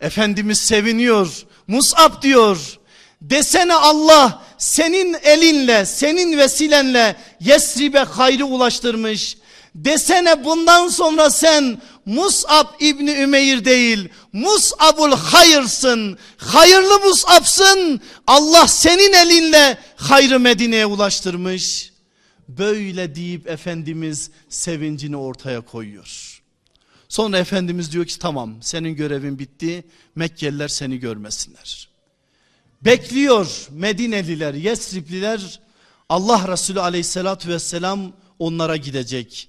Efendimiz seviniyor. Musab diyor. Desene Allah senin elinle, senin vesilenle Yesrib'e hayrı ulaştırmış. Desene bundan sonra sen Mus'ab İbni Ümeyr değil Mus'abul hayırsın. Hayırlı Mus'absın. Allah senin elinle hayrı Medine'ye ulaştırmış. Böyle deyip Efendimiz sevincini ortaya koyuyor. Sonra Efendimiz diyor ki tamam senin görevin bitti. Mekkeliler seni görmesinler. Bekliyor Medineliler, Yesripliler Allah Resulü aleyhissalatü vesselam onlara gidecek.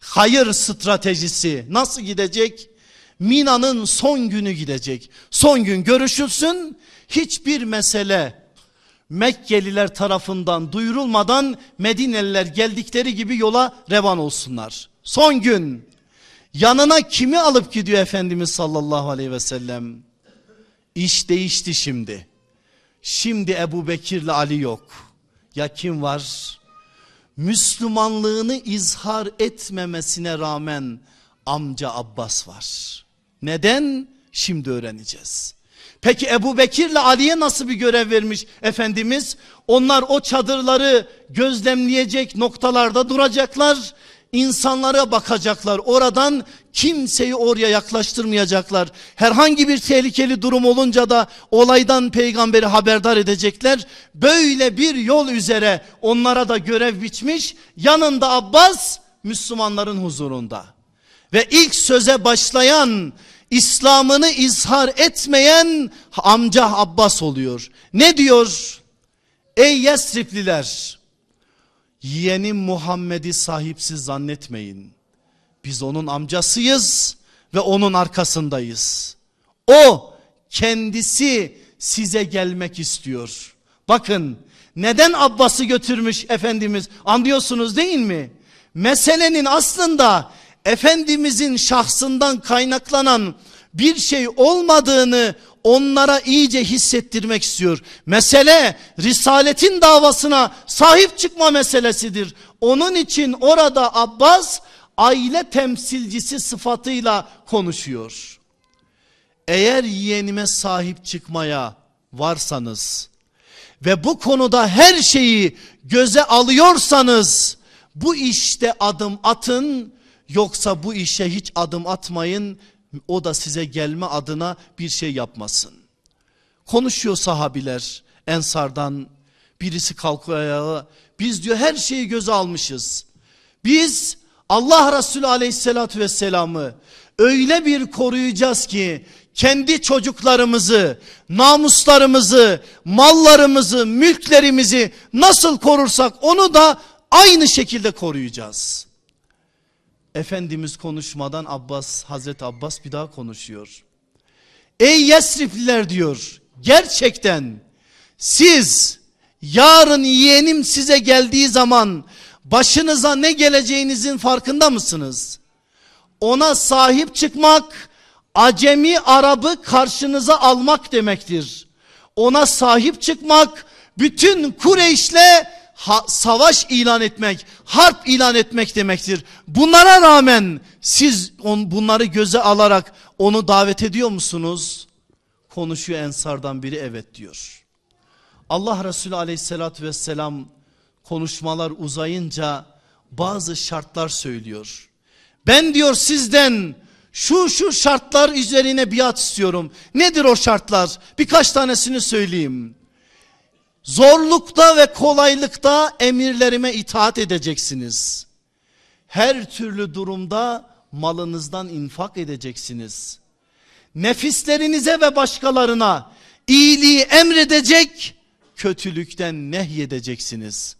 Hayır stratejisi nasıl gidecek? Mina'nın son günü gidecek. Son gün görüşülsün hiçbir mesele Mekkeliler tarafından duyurulmadan Medineliler geldikleri gibi yola revan olsunlar. Son gün yanına kimi alıp gidiyor Efendimiz sallallahu aleyhi ve sellem? İş değişti şimdi. Şimdi Ebu Bekir'le Ali yok. Ya kim var? Müslümanlığını izhar etmemesine rağmen amca Abbas var. Neden? Şimdi öğreneceğiz. Peki Ebu Bekir'le Ali'ye nasıl bir görev vermiş Efendimiz? Onlar o çadırları gözlemleyecek noktalarda duracaklar. İnsanlara bakacaklar. Oradan kimseyi oraya yaklaştırmayacaklar. Herhangi bir tehlikeli durum olunca da olaydan peygamberi haberdar edecekler. Böyle bir yol üzere onlara da görev biçmiş. Yanında Abbas Müslümanların huzurunda. Ve ilk söze başlayan İslam'ını izhar etmeyen amca Abbas oluyor. Ne diyor? Ey Yesripliler yeğenim Muhammed'i sahipsiz zannetmeyin. Biz onun amcasıyız ve onun arkasındayız. O kendisi size gelmek istiyor. Bakın neden Abbas'ı götürmüş Efendimiz anlıyorsunuz değil mi? Meselenin aslında Efendimizin şahsından kaynaklanan bir şey olmadığını onlara iyice hissettirmek istiyor. Mesele risaletin davasına sahip çıkma meselesidir. Onun için orada Abbas aile temsilcisi sıfatıyla konuşuyor. Eğer yeğenime sahip çıkmaya varsanız ve bu konuda her şeyi göze alıyorsanız bu işte adım atın Yoksa bu işe hiç adım atmayın. O da size gelme adına bir şey yapmasın. Konuşuyor sahabiler ensardan birisi kalkıyor ayağa. Biz diyor her şeyi göze almışız. Biz Allah Resulü aleyhissalatü vesselamı öyle bir koruyacağız ki kendi çocuklarımızı, namuslarımızı, mallarımızı, mülklerimizi nasıl korursak onu da aynı şekilde koruyacağız. Efendimiz konuşmadan Abbas, Hazreti Abbas bir daha konuşuyor. Ey Yesripliler diyor gerçekten siz yarın yeğenim size geldiği zaman başınıza ne geleceğinizin farkında mısınız? Ona sahip çıkmak acemi Arabı karşınıza almak demektir. Ona sahip çıkmak bütün Kureyş'le ha, savaş ilan etmek, harp ilan etmek demektir. Bunlara rağmen siz on, bunları göze alarak onu davet ediyor musunuz? Konuşuyor ensardan biri evet diyor. Allah Resulü aleyhissalatü vesselam konuşmalar uzayınca bazı şartlar söylüyor. Ben diyor sizden şu şu şartlar üzerine biat istiyorum. Nedir o şartlar? Birkaç tanesini söyleyeyim. Zorlukta ve kolaylıkta emirlerime itaat edeceksiniz. Her türlü durumda malınızdan infak edeceksiniz. Nefislerinize ve başkalarına iyiliği emredecek, kötülükten nehyedeceksiniz.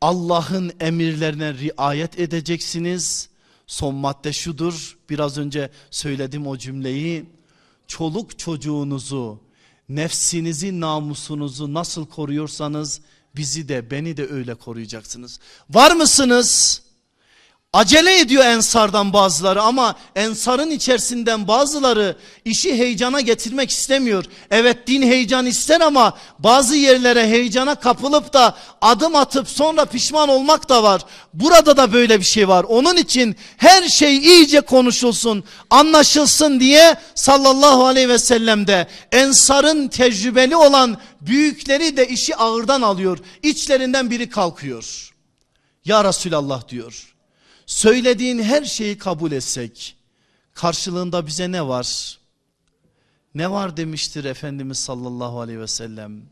Allah'ın emirlerine riayet edeceksiniz. Son madde şudur, biraz önce söyledim o cümleyi. Çoluk çocuğunuzu, nefsinizi namusunuzu nasıl koruyorsanız bizi de beni de öyle koruyacaksınız. Var mısınız? Acele ediyor ensardan bazıları ama ensarın içerisinden bazıları işi heyecana getirmek istemiyor. Evet din heyecan ister ama bazı yerlere heyecana kapılıp da adım atıp sonra pişman olmak da var. Burada da böyle bir şey var. Onun için her şey iyice konuşulsun, anlaşılsın diye sallallahu aleyhi ve sellem'de ensarın tecrübeli olan büyükleri de işi ağırdan alıyor. İçlerinden biri kalkıyor. Ya Resulallah diyor söylediğin her şeyi kabul etsek karşılığında bize ne var? Ne var demiştir Efendimiz sallallahu aleyhi ve sellem?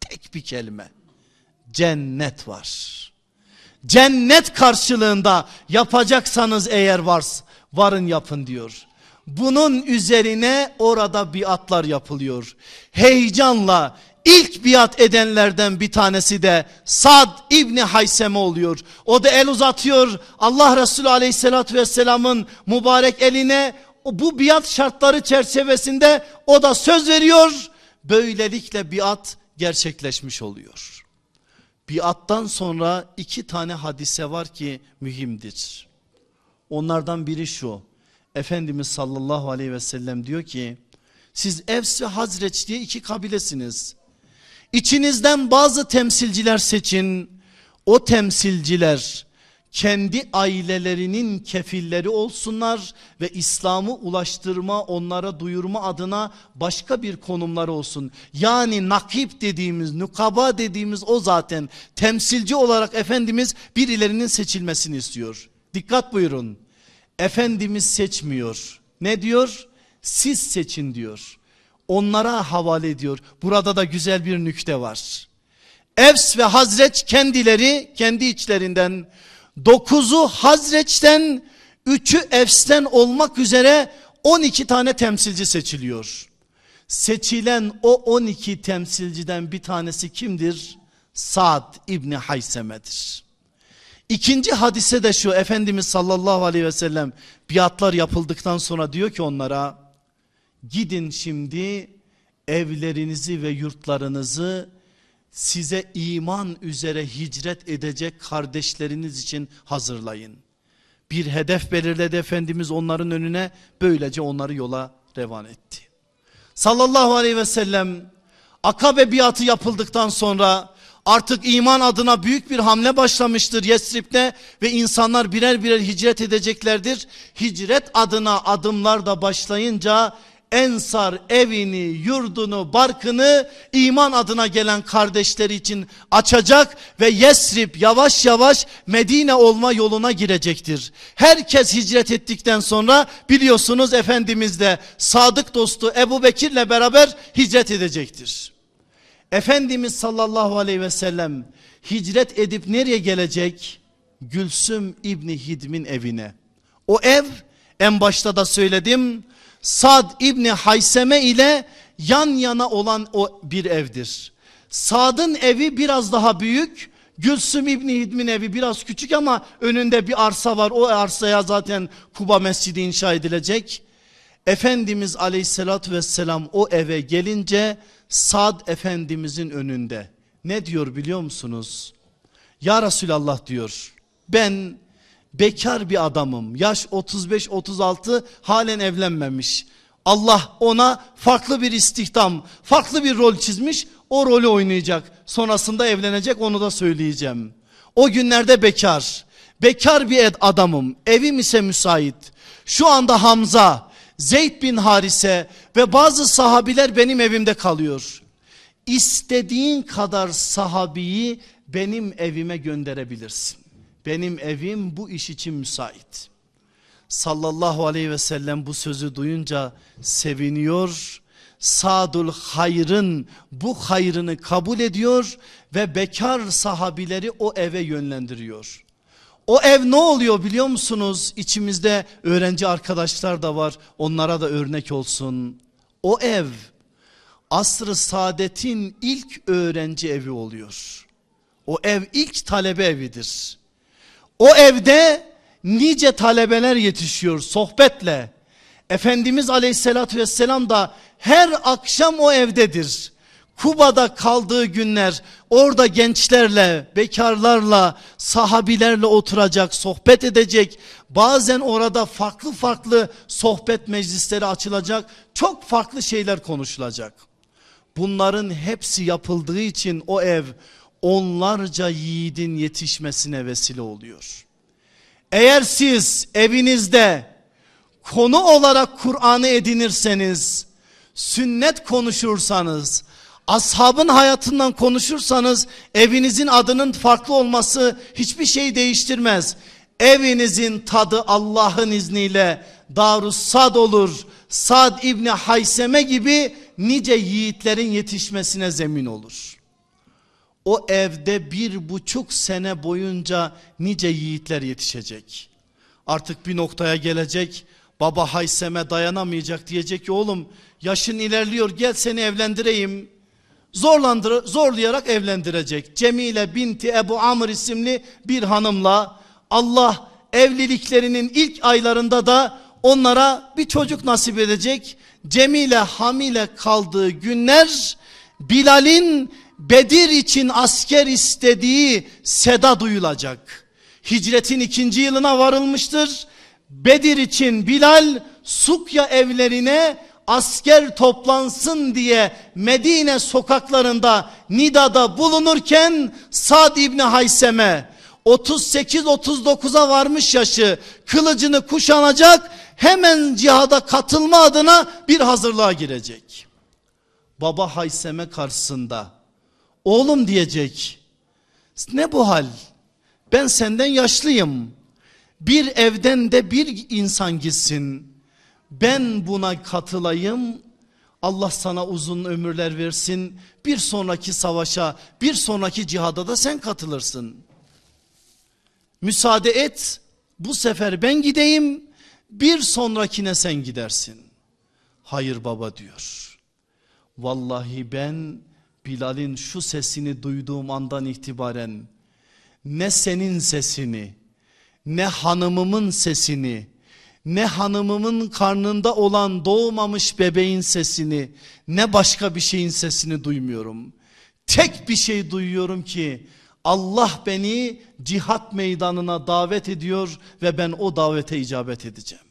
Tek bir kelime. Cennet var. Cennet karşılığında yapacaksanız eğer vars, varın yapın diyor. Bunun üzerine orada biatlar yapılıyor. Heyecanla İlk biat edenlerden bir tanesi de Sad İbni Hayseme oluyor. O da el uzatıyor Allah Resulü aleyhissalatü vesselamın mübarek eline bu biat şartları çerçevesinde o da söz veriyor. Böylelikle biat gerçekleşmiş oluyor. Biattan sonra iki tane hadise var ki mühimdir. Onlardan biri şu. Efendimiz sallallahu aleyhi ve sellem diyor ki siz Evs ve Hazreç diye iki kabilesiniz. İçinizden bazı temsilciler seçin. O temsilciler kendi ailelerinin kefilleri olsunlar ve İslam'ı ulaştırma onlara duyurma adına başka bir konumları olsun. Yani nakip dediğimiz nukaba dediğimiz o zaten temsilci olarak Efendimiz birilerinin seçilmesini istiyor. Dikkat buyurun Efendimiz seçmiyor ne diyor siz seçin diyor onlara havale ediyor burada da güzel bir nükte var. Evs ve Hazreç kendileri kendi içlerinden Dokuzu Hazreç'ten, üçü Efs'ten olmak üzere 12 tane temsilci seçiliyor. Seçilen o 12 temsilciden bir tanesi kimdir? Sa'd İbni Hayseme'dir. İkinci hadise de şu Efendimiz sallallahu aleyhi ve sellem biatlar yapıldıktan sonra diyor ki onlara gidin şimdi evlerinizi ve yurtlarınızı size iman üzere hicret edecek kardeşleriniz için hazırlayın. Bir hedef belirledi Efendimiz onların önüne böylece onları yola revan etti. Sallallahu aleyhi ve sellem Akabe biatı yapıldıktan sonra artık iman adına büyük bir hamle başlamıştır Yesrib'de ve insanlar birer birer hicret edeceklerdir. Hicret adına adımlar da başlayınca Ensar evini, yurdunu, barkını iman adına gelen kardeşleri için açacak ve Yesrib yavaş yavaş Medine olma yoluna girecektir. Herkes hicret ettikten sonra biliyorsunuz Efendimiz de sadık dostu Ebu Bekir'le beraber hicret edecektir. Efendimiz sallallahu aleyhi ve sellem hicret edip nereye gelecek? Gülsüm İbni Hidm'in evine. O ev en başta da söyledim Sad İbni Hayseme ile yan yana olan o bir evdir. Sad'ın evi biraz daha büyük. Gülsüm İbni Hidm'in evi biraz küçük ama önünde bir arsa var. O arsaya zaten Kuba Mescidi inşa edilecek. Efendimiz aleyhissalatü vesselam o eve gelince Sad Efendimizin önünde. Ne diyor biliyor musunuz? Ya Resulallah diyor ben bekar bir adamım. Yaş 35-36 halen evlenmemiş. Allah ona farklı bir istihdam, farklı bir rol çizmiş. O rolü oynayacak. Sonrasında evlenecek onu da söyleyeceğim. O günlerde bekar. Bekar bir adamım. Evim ise müsait. Şu anda Hamza, Zeyd bin Harise ve bazı sahabiler benim evimde kalıyor. İstediğin kadar sahabiyi benim evime gönderebilirsin. Benim evim bu iş için müsait. Sallallahu aleyhi ve sellem bu sözü duyunca seviniyor. Sadul hayrın bu hayrını kabul ediyor ve bekar sahabileri o eve yönlendiriyor. O ev ne oluyor biliyor musunuz? İçimizde öğrenci arkadaşlar da var. Onlara da örnek olsun. O ev asr-ı saadetin ilk öğrenci evi oluyor. O ev ilk talebe evidir. O evde nice talebeler yetişiyor sohbetle. Efendimiz aleyhissalatü vesselam da her akşam o evdedir. Kuba'da kaldığı günler orada gençlerle, bekarlarla, sahabilerle oturacak, sohbet edecek. Bazen orada farklı farklı sohbet meclisleri açılacak. Çok farklı şeyler konuşulacak. Bunların hepsi yapıldığı için o ev onlarca yiğidin yetişmesine vesile oluyor. Eğer siz evinizde konu olarak Kur'an'ı edinirseniz, sünnet konuşursanız, ashabın hayatından konuşursanız evinizin adının farklı olması hiçbir şey değiştirmez. Evinizin tadı Allah'ın izniyle Darus Sad olur. Sad İbni Hayseme gibi nice yiğitlerin yetişmesine zemin olur. O evde bir buçuk sene boyunca nice yiğitler yetişecek. Artık bir noktaya gelecek. Baba Haysem'e dayanamayacak diyecek ki oğlum yaşın ilerliyor gel seni evlendireyim. Zorlandır, zorlayarak evlendirecek. Cemile binti Ebu Amr isimli bir hanımla Allah evliliklerinin ilk aylarında da onlara bir çocuk nasip edecek. Cemile hamile kaldığı günler Bilal'in Bedir için asker istediği seda duyulacak. Hicretin ikinci yılına varılmıştır. Bedir için Bilal Sukya evlerine asker toplansın diye Medine sokaklarında Nida'da bulunurken Sad İbni Hayseme 38-39'a varmış yaşı kılıcını kuşanacak hemen cihada katılma adına bir hazırlığa girecek. Baba Hayseme karşısında oğlum diyecek. Ne bu hal? Ben senden yaşlıyım. Bir evden de bir insan gitsin. Ben buna katılayım. Allah sana uzun ömürler versin. Bir sonraki savaşa bir sonraki cihada da sen katılırsın. Müsaade et bu sefer ben gideyim. Bir sonrakine sen gidersin. Hayır baba diyor. Vallahi ben Bilal'in şu sesini duyduğum andan itibaren ne senin sesini ne hanımımın sesini ne hanımımın karnında olan doğmamış bebeğin sesini ne başka bir şeyin sesini duymuyorum. Tek bir şey duyuyorum ki Allah beni cihat meydanına davet ediyor ve ben o davete icabet edeceğim.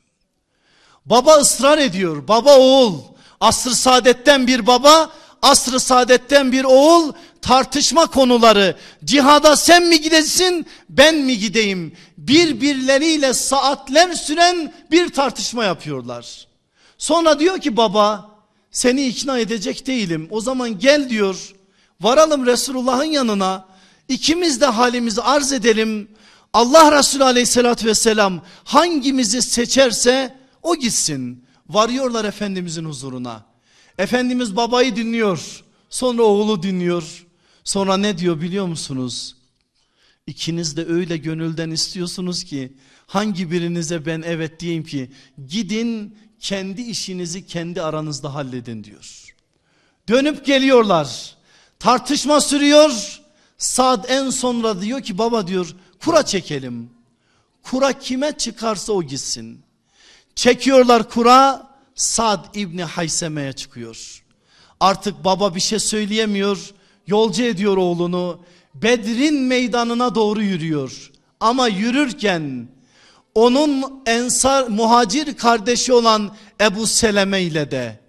Baba ısrar ediyor. Baba oğul. Asr-ı saadetten bir baba, asr-ı saadetten bir oğul tartışma konuları. Cihada sen mi gidesin, ben mi gideyim? Birbirleriyle saatler süren bir tartışma yapıyorlar. Sonra diyor ki baba, seni ikna edecek değilim. O zaman gel diyor. Varalım Resulullah'ın yanına. İkimiz de halimizi arz edelim. Allah Resulü aleyhissalatü vesselam hangimizi seçerse o gitsin. Varıyorlar Efendimizin huzuruna. Efendimiz babayı dinliyor. Sonra oğlu dinliyor. Sonra ne diyor biliyor musunuz? İkiniz de öyle gönülden istiyorsunuz ki hangi birinize ben evet diyeyim ki gidin kendi işinizi kendi aranızda halledin diyor. Dönüp geliyorlar. Tartışma sürüyor. Sad en sonra diyor ki baba diyor kura çekelim. Kura kime çıkarsa o gitsin. Çekiyorlar kura Sad İbni Hayseme'ye çıkıyor. Artık baba bir şey söyleyemiyor. Yolcu ediyor oğlunu. Bedrin meydanına doğru yürüyor. Ama yürürken onun ensar muhacir kardeşi olan Ebu Seleme ile de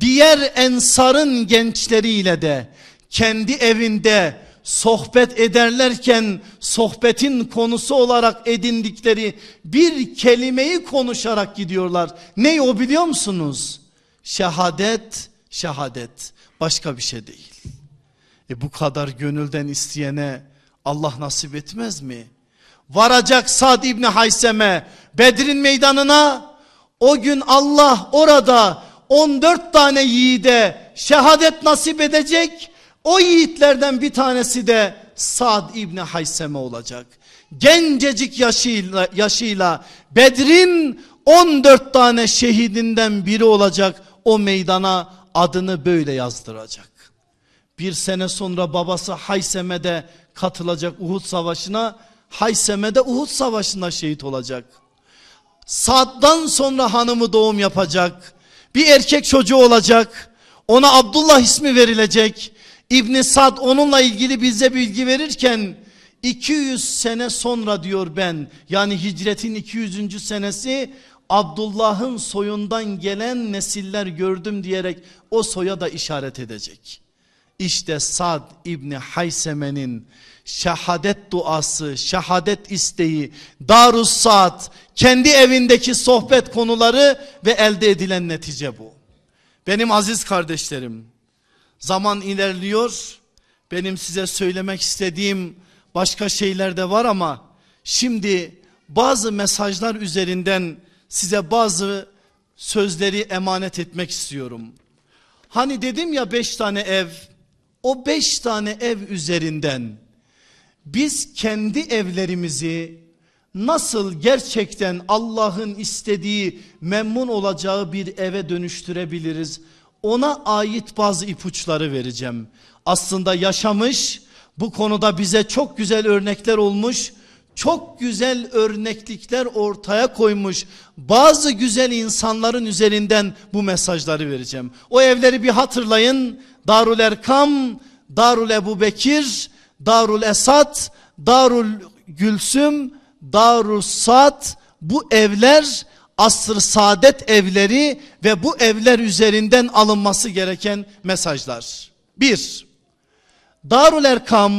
diğer ensarın gençleriyle de kendi evinde sohbet ederlerken sohbetin konusu olarak edindikleri bir kelimeyi konuşarak gidiyorlar. Ne o biliyor musunuz? Şehadet, şehadet. Başka bir şey değil. E bu kadar gönülden isteyene Allah nasip etmez mi? Varacak Sad İbni Hayseme Bedir'in meydanına o gün Allah orada 14 tane yiğide şehadet nasip edecek o yiğitlerden bir tanesi de Sad İbni Hayseme olacak. Gencecik yaşıyla, yaşıyla Bedrin 14 tane şehidinden biri olacak. O meydana adını böyle yazdıracak. Bir sene sonra babası Hayseme'de katılacak Uhud Savaşı'na. Hayseme'de Uhud Savaşı'nda şehit olacak. Sad'dan sonra hanımı doğum yapacak. Bir erkek çocuğu olacak. Ona Abdullah ismi verilecek. İbn Sad onunla ilgili bize bilgi verirken 200 sene sonra diyor ben yani hicretin 200. senesi Abdullah'ın soyundan gelen nesiller gördüm diyerek o soya da işaret edecek. İşte Sad İbni Hayseme'nin şehadet duası, şehadet isteği, Darus Sad, kendi evindeki sohbet konuları ve elde edilen netice bu. Benim aziz kardeşlerim, Zaman ilerliyor. Benim size söylemek istediğim başka şeyler de var ama şimdi bazı mesajlar üzerinden size bazı sözleri emanet etmek istiyorum. Hani dedim ya beş tane ev o beş tane ev üzerinden biz kendi evlerimizi nasıl gerçekten Allah'ın istediği memnun olacağı bir eve dönüştürebiliriz? Ona ait bazı ipuçları vereceğim. Aslında yaşamış bu konuda bize çok güzel örnekler olmuş. Çok güzel örneklikler ortaya koymuş bazı güzel insanların üzerinden bu mesajları vereceğim. O evleri bir hatırlayın. Darul Erkam Darul Ebu Bekir, Darul Esad, Darul Gülsüm, Darul Sad bu evler asr saadet evleri ve bu evler üzerinden alınması gereken mesajlar. Bir, Darul Erkam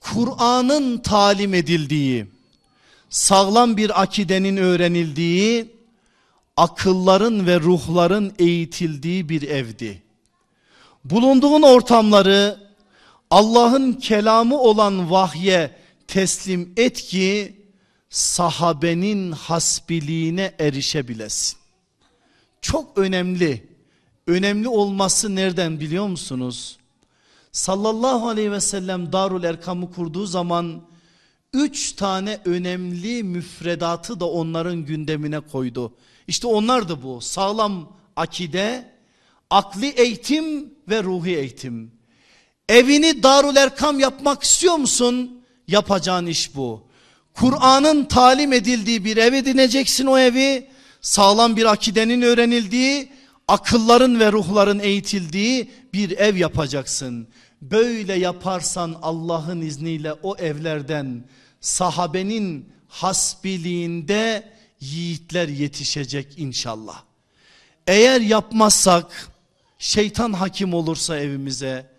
Kur'an'ın talim edildiği, sağlam bir akidenin öğrenildiği, akılların ve ruhların eğitildiği bir evdi. Bulunduğun ortamları Allah'ın kelamı olan vahye teslim et ki sahabenin hasbiliğine erişebilesin. Çok önemli. Önemli olması nereden biliyor musunuz? Sallallahu aleyhi ve sellem Darul Erkam'ı kurduğu zaman üç tane önemli müfredatı da onların gündemine koydu. İşte onlar da bu sağlam akide, akli eğitim ve ruhi eğitim. Evini Darul Erkam yapmak istiyor musun? Yapacağın iş bu. Kur'an'ın talim edildiği bir ev edineceksin o evi. Sağlam bir akidenin öğrenildiği, akılların ve ruhların eğitildiği bir ev yapacaksın. Böyle yaparsan Allah'ın izniyle o evlerden sahabenin hasbiliğinde yiğitler yetişecek inşallah. Eğer yapmazsak şeytan hakim olursa evimize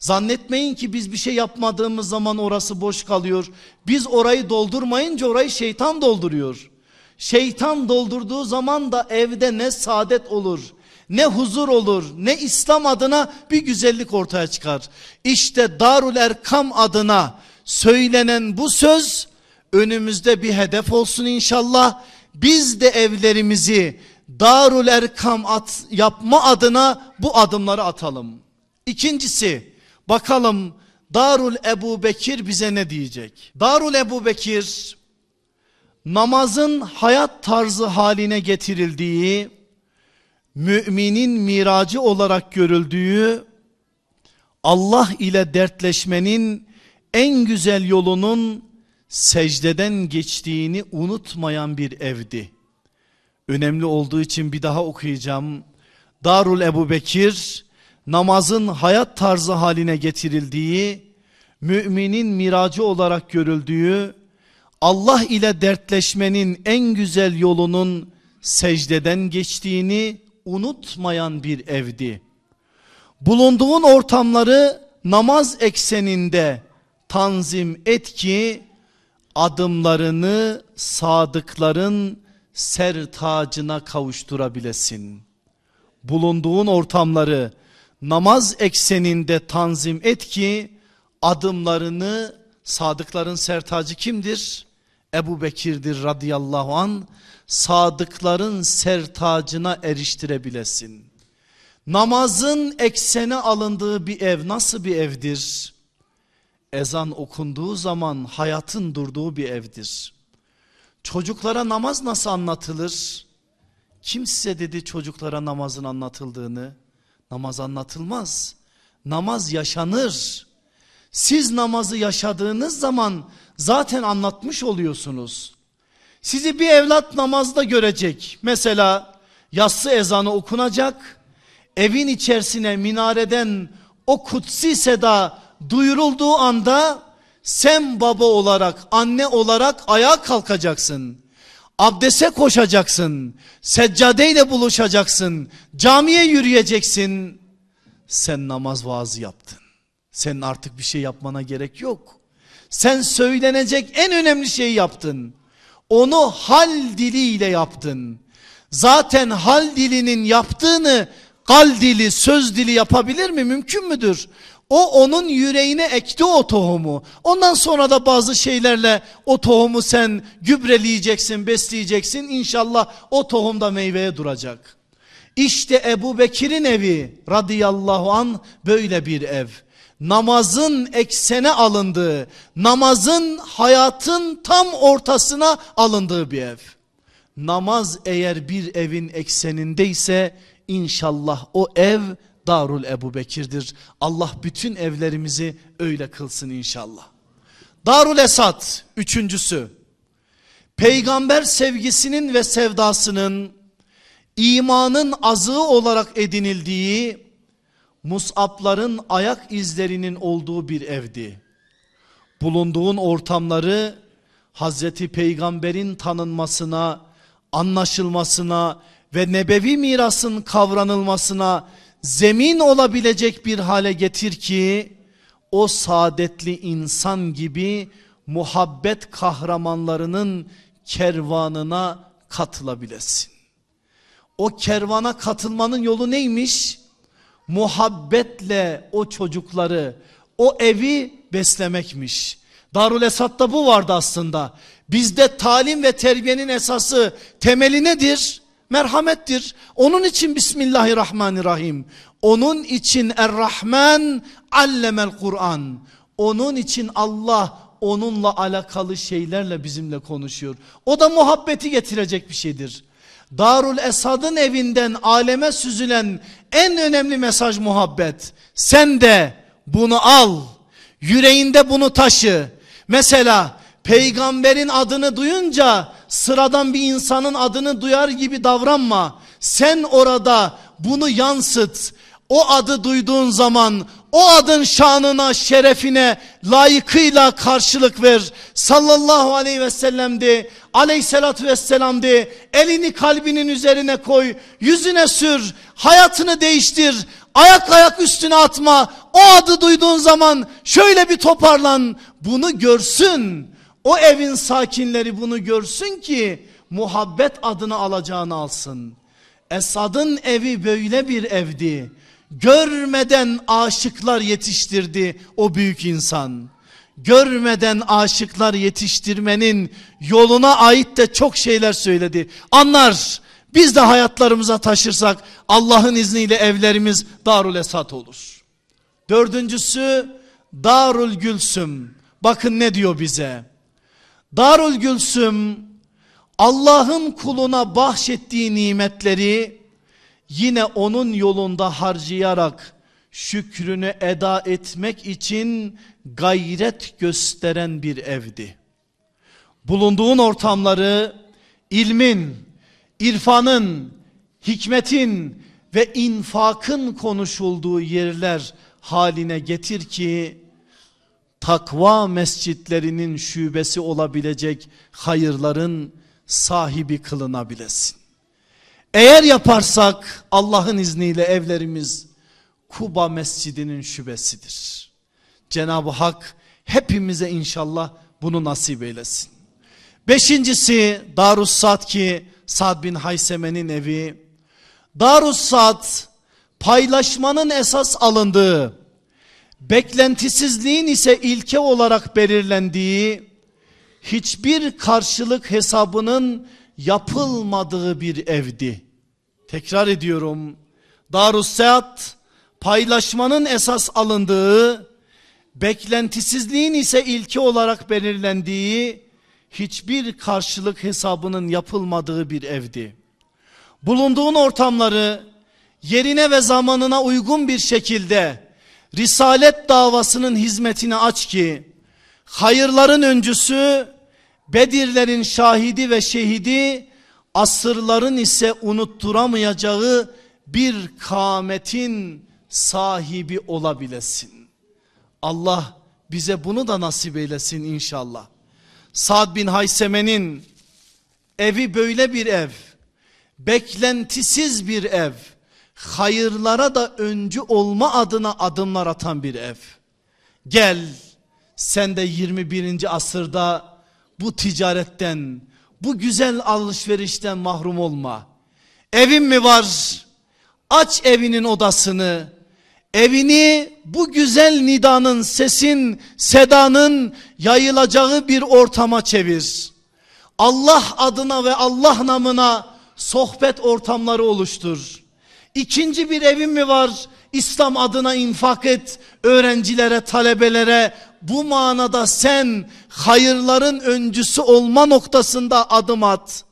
zannetmeyin ki biz bir şey yapmadığımız zaman orası boş kalıyor. Biz orayı doldurmayınca orayı şeytan dolduruyor. Şeytan doldurduğu zaman da evde ne saadet olur ne huzur olur ne İslam adına bir güzellik ortaya çıkar. İşte Darul Erkam adına söylenen bu söz önümüzde bir hedef olsun inşallah. Biz de evlerimizi Darul Erkam at, yapma adına bu adımları atalım. İkincisi bakalım Darul Ebu Bekir bize ne diyecek? Darul Ebu Bekir namazın hayat tarzı haline getirildiği, müminin miracı olarak görüldüğü, Allah ile dertleşmenin en güzel yolunun secdeden geçtiğini unutmayan bir evdi. Önemli olduğu için bir daha okuyacağım. Darul Ebu Bekir namazın hayat tarzı haline getirildiği, müminin miracı olarak görüldüğü, Allah ile dertleşmenin en güzel yolunun secdeden geçtiğini unutmayan bir evdi. Bulunduğun ortamları namaz ekseninde tanzim et ki adımlarını sadıkların ser tacına kavuşturabilesin. Bulunduğun ortamları namaz ekseninde tanzim et ki adımlarını sadıkların sertacı kimdir? Ebu Bekir'dir radıyallahu an sadıkların sertacına eriştirebilesin. Namazın eksene alındığı bir ev nasıl bir evdir? Ezan okunduğu zaman hayatın durduğu bir evdir. Çocuklara namaz nasıl anlatılır? Kim size dedi çocuklara namazın anlatıldığını? Namaz anlatılmaz. Namaz yaşanır. Siz namazı yaşadığınız zaman zaten anlatmış oluyorsunuz. Sizi bir evlat namazda görecek. Mesela yassı ezanı okunacak. Evin içerisine minareden o kutsi seda duyurulduğu anda sen baba olarak anne olarak ayağa kalkacaksın. Abdese koşacaksın. Seccadeyle buluşacaksın. Camiye yürüyeceksin. Sen namaz vaazı yaptın. Senin artık bir şey yapmana gerek yok. Sen söylenecek en önemli şeyi yaptın. Onu hal diliyle yaptın. Zaten hal dilinin yaptığını kal dili, söz dili yapabilir mi? Mümkün müdür? O onun yüreğine ekti o tohumu. Ondan sonra da bazı şeylerle o tohumu sen gübreleyeceksin, besleyeceksin. İnşallah o tohum da meyveye duracak. İşte Ebu Bekir'in evi radıyallahu an böyle bir ev. Namazın eksene alındığı, namazın hayatın tam ortasına alındığı bir ev. Namaz eğer bir evin eksenindeyse inşallah o ev Darul Ebu Bekir'dir. Allah bütün evlerimizi öyle kılsın inşallah. Darul Esad üçüncüsü. Peygamber sevgisinin ve sevdasının imanın azığı olarak edinildiği Mus'apların ayak izlerinin olduğu bir evdi. Bulunduğun ortamları Hazreti Peygamber'in tanınmasına, anlaşılmasına ve nebevi mirasın kavranılmasına zemin olabilecek bir hale getir ki o saadetli insan gibi muhabbet kahramanlarının kervanına katılabilesin. O kervana katılmanın yolu neymiş? Muhabbetle o çocukları, o evi beslemekmiş. Darül Esad'da bu vardı aslında. Bizde talim ve terbiyenin esası temeli nedir? Merhamettir. Onun için Bismillahirrahmanirrahim. Onun için Er-Rahman allemel Kur'an. Onun için Allah onunla alakalı şeylerle bizimle konuşuyor. O da muhabbeti getirecek bir şeydir. Darul Esad'ın evinden aleme süzülen en önemli mesaj muhabbet. Sen de bunu al. Yüreğinde bunu taşı. Mesela peygamberin adını duyunca sıradan bir insanın adını duyar gibi davranma. Sen orada bunu yansıt. O adı duyduğun zaman o adın şanına, şerefine layıkıyla karşılık ver. Sallallahu aleyhi ve sellem de, aleyhissalatü vesselam de, elini kalbinin üzerine koy, yüzüne sür, hayatını değiştir. Ayak ayak üstüne atma. O adı duyduğun zaman şöyle bir toparlan. Bunu görsün. O evin sakinleri bunu görsün ki muhabbet adını alacağını alsın. Esad'ın evi böyle bir evdi. Görmeden aşıklar yetiştirdi o büyük insan. Görmeden aşıklar yetiştirmenin yoluna ait de çok şeyler söyledi. Anlar biz de hayatlarımıza taşırsak Allah'ın izniyle evlerimiz Darul Esad olur. Dördüncüsü Darul Gülsüm. Bakın ne diyor bize. Darul Gülsüm Allah'ın kuluna bahşettiği nimetleri yine onun yolunda harcayarak şükrünü eda etmek için gayret gösteren bir evdi. Bulunduğun ortamları ilmin, irfanın, hikmetin ve infakın konuşulduğu yerler haline getir ki takva mescitlerinin şubesi olabilecek hayırların sahibi kılınabilesin. Eğer yaparsak Allah'ın izniyle evlerimiz Kuba Mescidinin şubesidir. Cenab-ı Hak hepimize inşallah bunu nasip eylesin. Beşincisi Darussat ki Sad bin Hayseme'nin evi. Darussat paylaşmanın esas alındığı, beklentisizliğin ise ilke olarak belirlendiği, hiçbir karşılık hesabının yapılmadığı bir evdi. Tekrar ediyorum. Darussat paylaşmanın esas alındığı, beklentisizliğin ise ilke olarak belirlendiği, hiçbir karşılık hesabının yapılmadığı bir evdi. Bulunduğun ortamları yerine ve zamanına uygun bir şekilde Risalet davasının hizmetini aç ki hayırların öncüsü Bedirlerin şahidi ve şehidi asırların ise unutturamayacağı bir kâmetin sahibi olabilesin. Allah bize bunu da nasip eylesin inşallah. Sad bin Hayseme'nin evi böyle bir ev. Beklentisiz bir ev. Hayırlara da öncü olma adına adımlar atan bir ev. Gel sen de 21. asırda bu ticaretten, bu güzel alışverişten mahrum olma. Evin mi var? Aç evinin odasını. Evini bu güzel nidanın, sesin, sedanın yayılacağı bir ortama çevir. Allah adına ve Allah namına sohbet ortamları oluştur. İkinci bir evin mi var? İslam adına infak et. Öğrencilere, talebelere bu manada sen hayırların öncüsü olma noktasında adım at.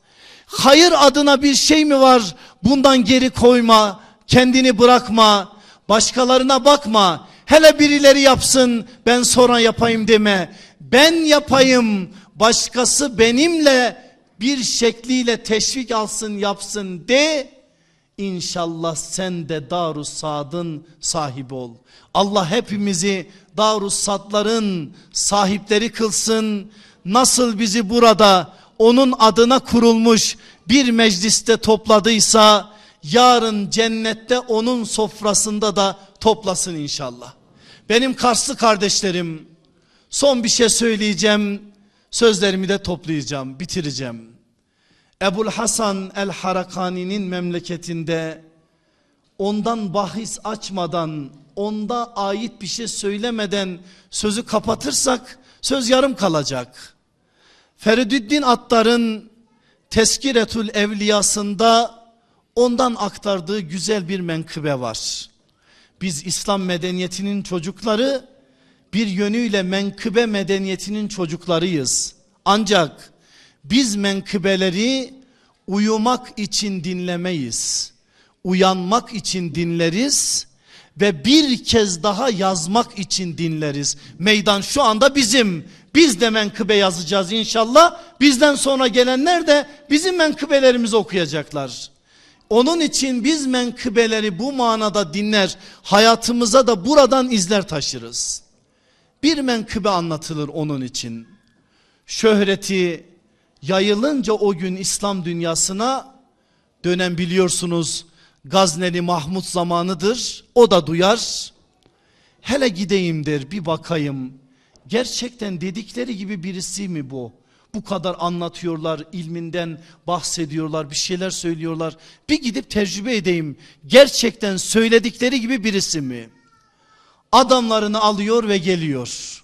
Hayır adına bir şey mi var? Bundan geri koyma. Kendini bırakma. Başkalarına bakma. Hele birileri yapsın ben sonra yapayım deme. Ben yapayım başkası benimle bir şekliyle teşvik alsın yapsın de İnşallah sen de Darus Sad'ın sahibi ol. Allah hepimizi Darus Sad'ların sahipleri kılsın. Nasıl bizi burada onun adına kurulmuş bir mecliste topladıysa yarın cennette onun sofrasında da toplasın inşallah. Benim Karslı kardeşlerim son bir şey söyleyeceğim. Sözlerimi de toplayacağım, bitireceğim. Ebul Hasan el Harakani'nin memleketinde ondan bahis açmadan, onda ait bir şey söylemeden sözü kapatırsak söz yarım kalacak. Feridüddin Attar'ın Teskiretül Evliyasında ondan aktardığı güzel bir menkıbe var. Biz İslam medeniyetinin çocukları bir yönüyle menkıbe medeniyetinin çocuklarıyız. Ancak biz menkıbeleri uyumak için dinlemeyiz. Uyanmak için dinleriz ve bir kez daha yazmak için dinleriz. Meydan şu anda bizim. Biz de menkıbe yazacağız inşallah. Bizden sonra gelenler de bizim menkıbelerimizi okuyacaklar. Onun için biz menkıbeleri bu manada dinler, hayatımıza da buradan izler taşırız. Bir menkıbe anlatılır onun için. Şöhreti yayılınca o gün İslam dünyasına dönem biliyorsunuz Gazneli Mahmut zamanıdır. O da duyar. Hele gideyim der bir bakayım. Gerçekten dedikleri gibi birisi mi bu? Bu kadar anlatıyorlar, ilminden bahsediyorlar, bir şeyler söylüyorlar. Bir gidip tecrübe edeyim. Gerçekten söyledikleri gibi birisi mi? Adamlarını alıyor ve geliyor.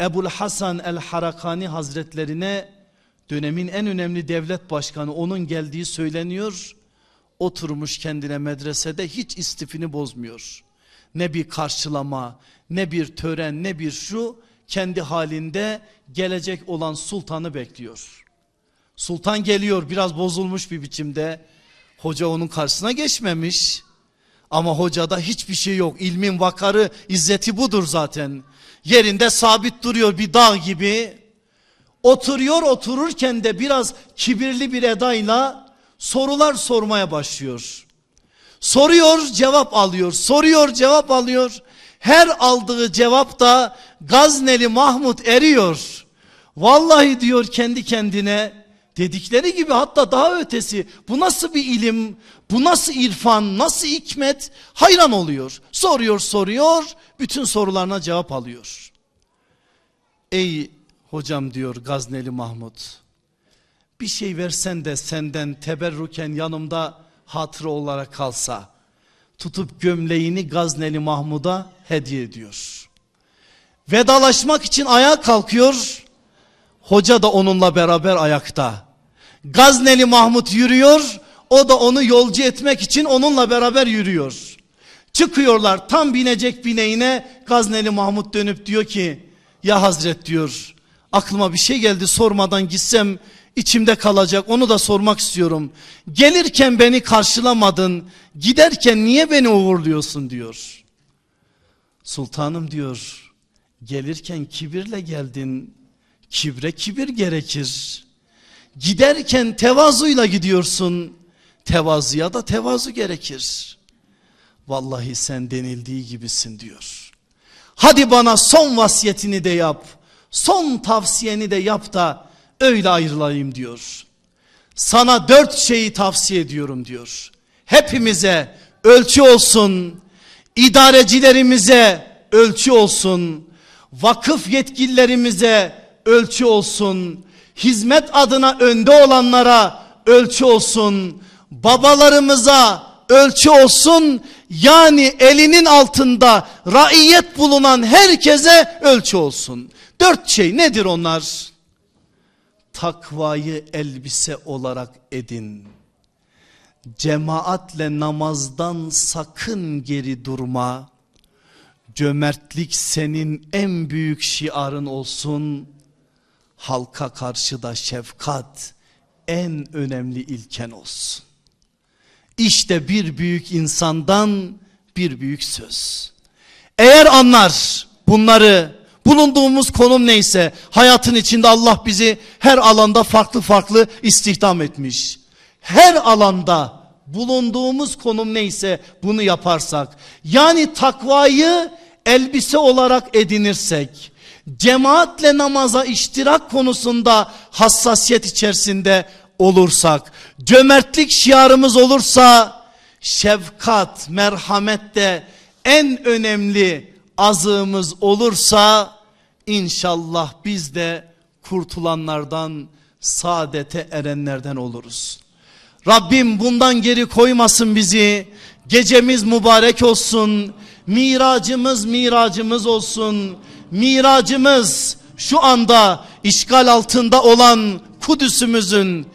Ebul Hasan el Harakani hazretlerine dönemin en önemli devlet başkanı onun geldiği söyleniyor. Oturmuş kendine medresede hiç istifini bozmuyor. Ne bir karşılama, ne bir tören, ne bir şu kendi halinde gelecek olan sultanı bekliyor. Sultan geliyor biraz bozulmuş bir biçimde. Hoca onun karşısına geçmemiş. Ama hocada hiçbir şey yok. İlmin vakarı, izzeti budur zaten. Yerinde sabit duruyor bir dağ gibi. Oturuyor otururken de biraz kibirli bir edayla sorular sormaya başlıyor. Soruyor cevap alıyor. Soruyor cevap alıyor. Her aldığı cevap da Gazneli Mahmut eriyor. Vallahi diyor kendi kendine dedikleri gibi hatta daha ötesi bu nasıl bir ilim bu nasıl irfan nasıl hikmet hayran oluyor. Soruyor soruyor bütün sorularına cevap alıyor. Ey hocam diyor Gazneli Mahmut bir şey versen de senden teberruken yanımda hatıra olarak kalsa tutup gömleğini Gazneli Mahmud'a hediye ediyor. Vedalaşmak için ayağa kalkıyor. Hoca da onunla beraber ayakta. Gazneli Mahmut yürüyor. O da onu yolcu etmek için onunla beraber yürüyor. Çıkıyorlar tam binecek bineğine Gazneli Mahmut dönüp diyor ki ya Hazret diyor aklıma bir şey geldi sormadan gitsem içimde kalacak onu da sormak istiyorum. Gelirken beni karşılamadın giderken niye beni uğurluyorsun diyor. Sultanım diyor gelirken kibirle geldin kibre kibir gerekir. Giderken tevazuyla gidiyorsun tevazuya da tevazu gerekir. Vallahi sen denildiği gibisin diyor. Hadi bana son vasiyetini de yap. Son tavsiyeni de yap da öyle ayrılayım diyor. Sana dört şeyi tavsiye ediyorum diyor. Hepimize ölçü olsun. idarecilerimize ölçü olsun. Vakıf yetkililerimize ölçü olsun. Hizmet adına önde olanlara ölçü olsun. Babalarımıza ölçü olsun. Yani elinin altında raiyet bulunan herkese ölçü olsun. Dört şey nedir onlar? Takvayı elbise olarak edin. Cemaatle namazdan sakın geri durma. Cömertlik senin en büyük şiarın olsun. Halka karşı da şefkat en önemli ilken olsun. İşte bir büyük insandan bir büyük söz. Eğer anlar bunları bulunduğumuz konum neyse hayatın içinde Allah bizi her alanda farklı farklı istihdam etmiş. Her alanda bulunduğumuz konum neyse bunu yaparsak yani takvayı elbise olarak edinirsek cemaatle namaza iştirak konusunda hassasiyet içerisinde olursak cömertlik şiarımız olursa şefkat merhamet de en önemli azığımız olursa inşallah biz de kurtulanlardan saadete erenlerden oluruz. Rabbim bundan geri koymasın bizi. Gecemiz mübarek olsun. Miracımız miracımız olsun. Miracımız şu anda işgal altında olan Kudüs'ümüzün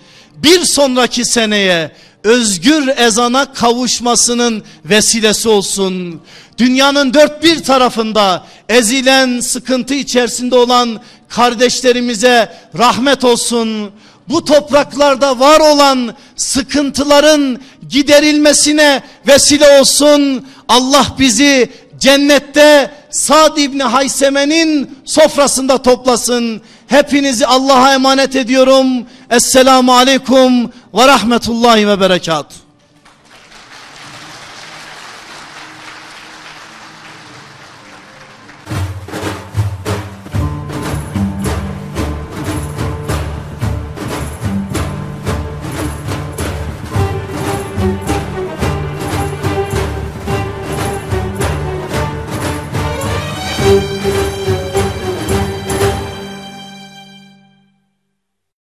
bir sonraki seneye özgür ezana kavuşmasının vesilesi olsun. Dünyanın dört bir tarafında ezilen sıkıntı içerisinde olan kardeşlerimize rahmet olsun. Bu topraklarda var olan sıkıntıların giderilmesine vesile olsun. Allah bizi cennette Sad İbni Hayseme'nin sofrasında toplasın. Hepinizi Allah'a emanet ediyorum. Esselamu Aleyküm ve Rahmetullahi ve Berekatuhu.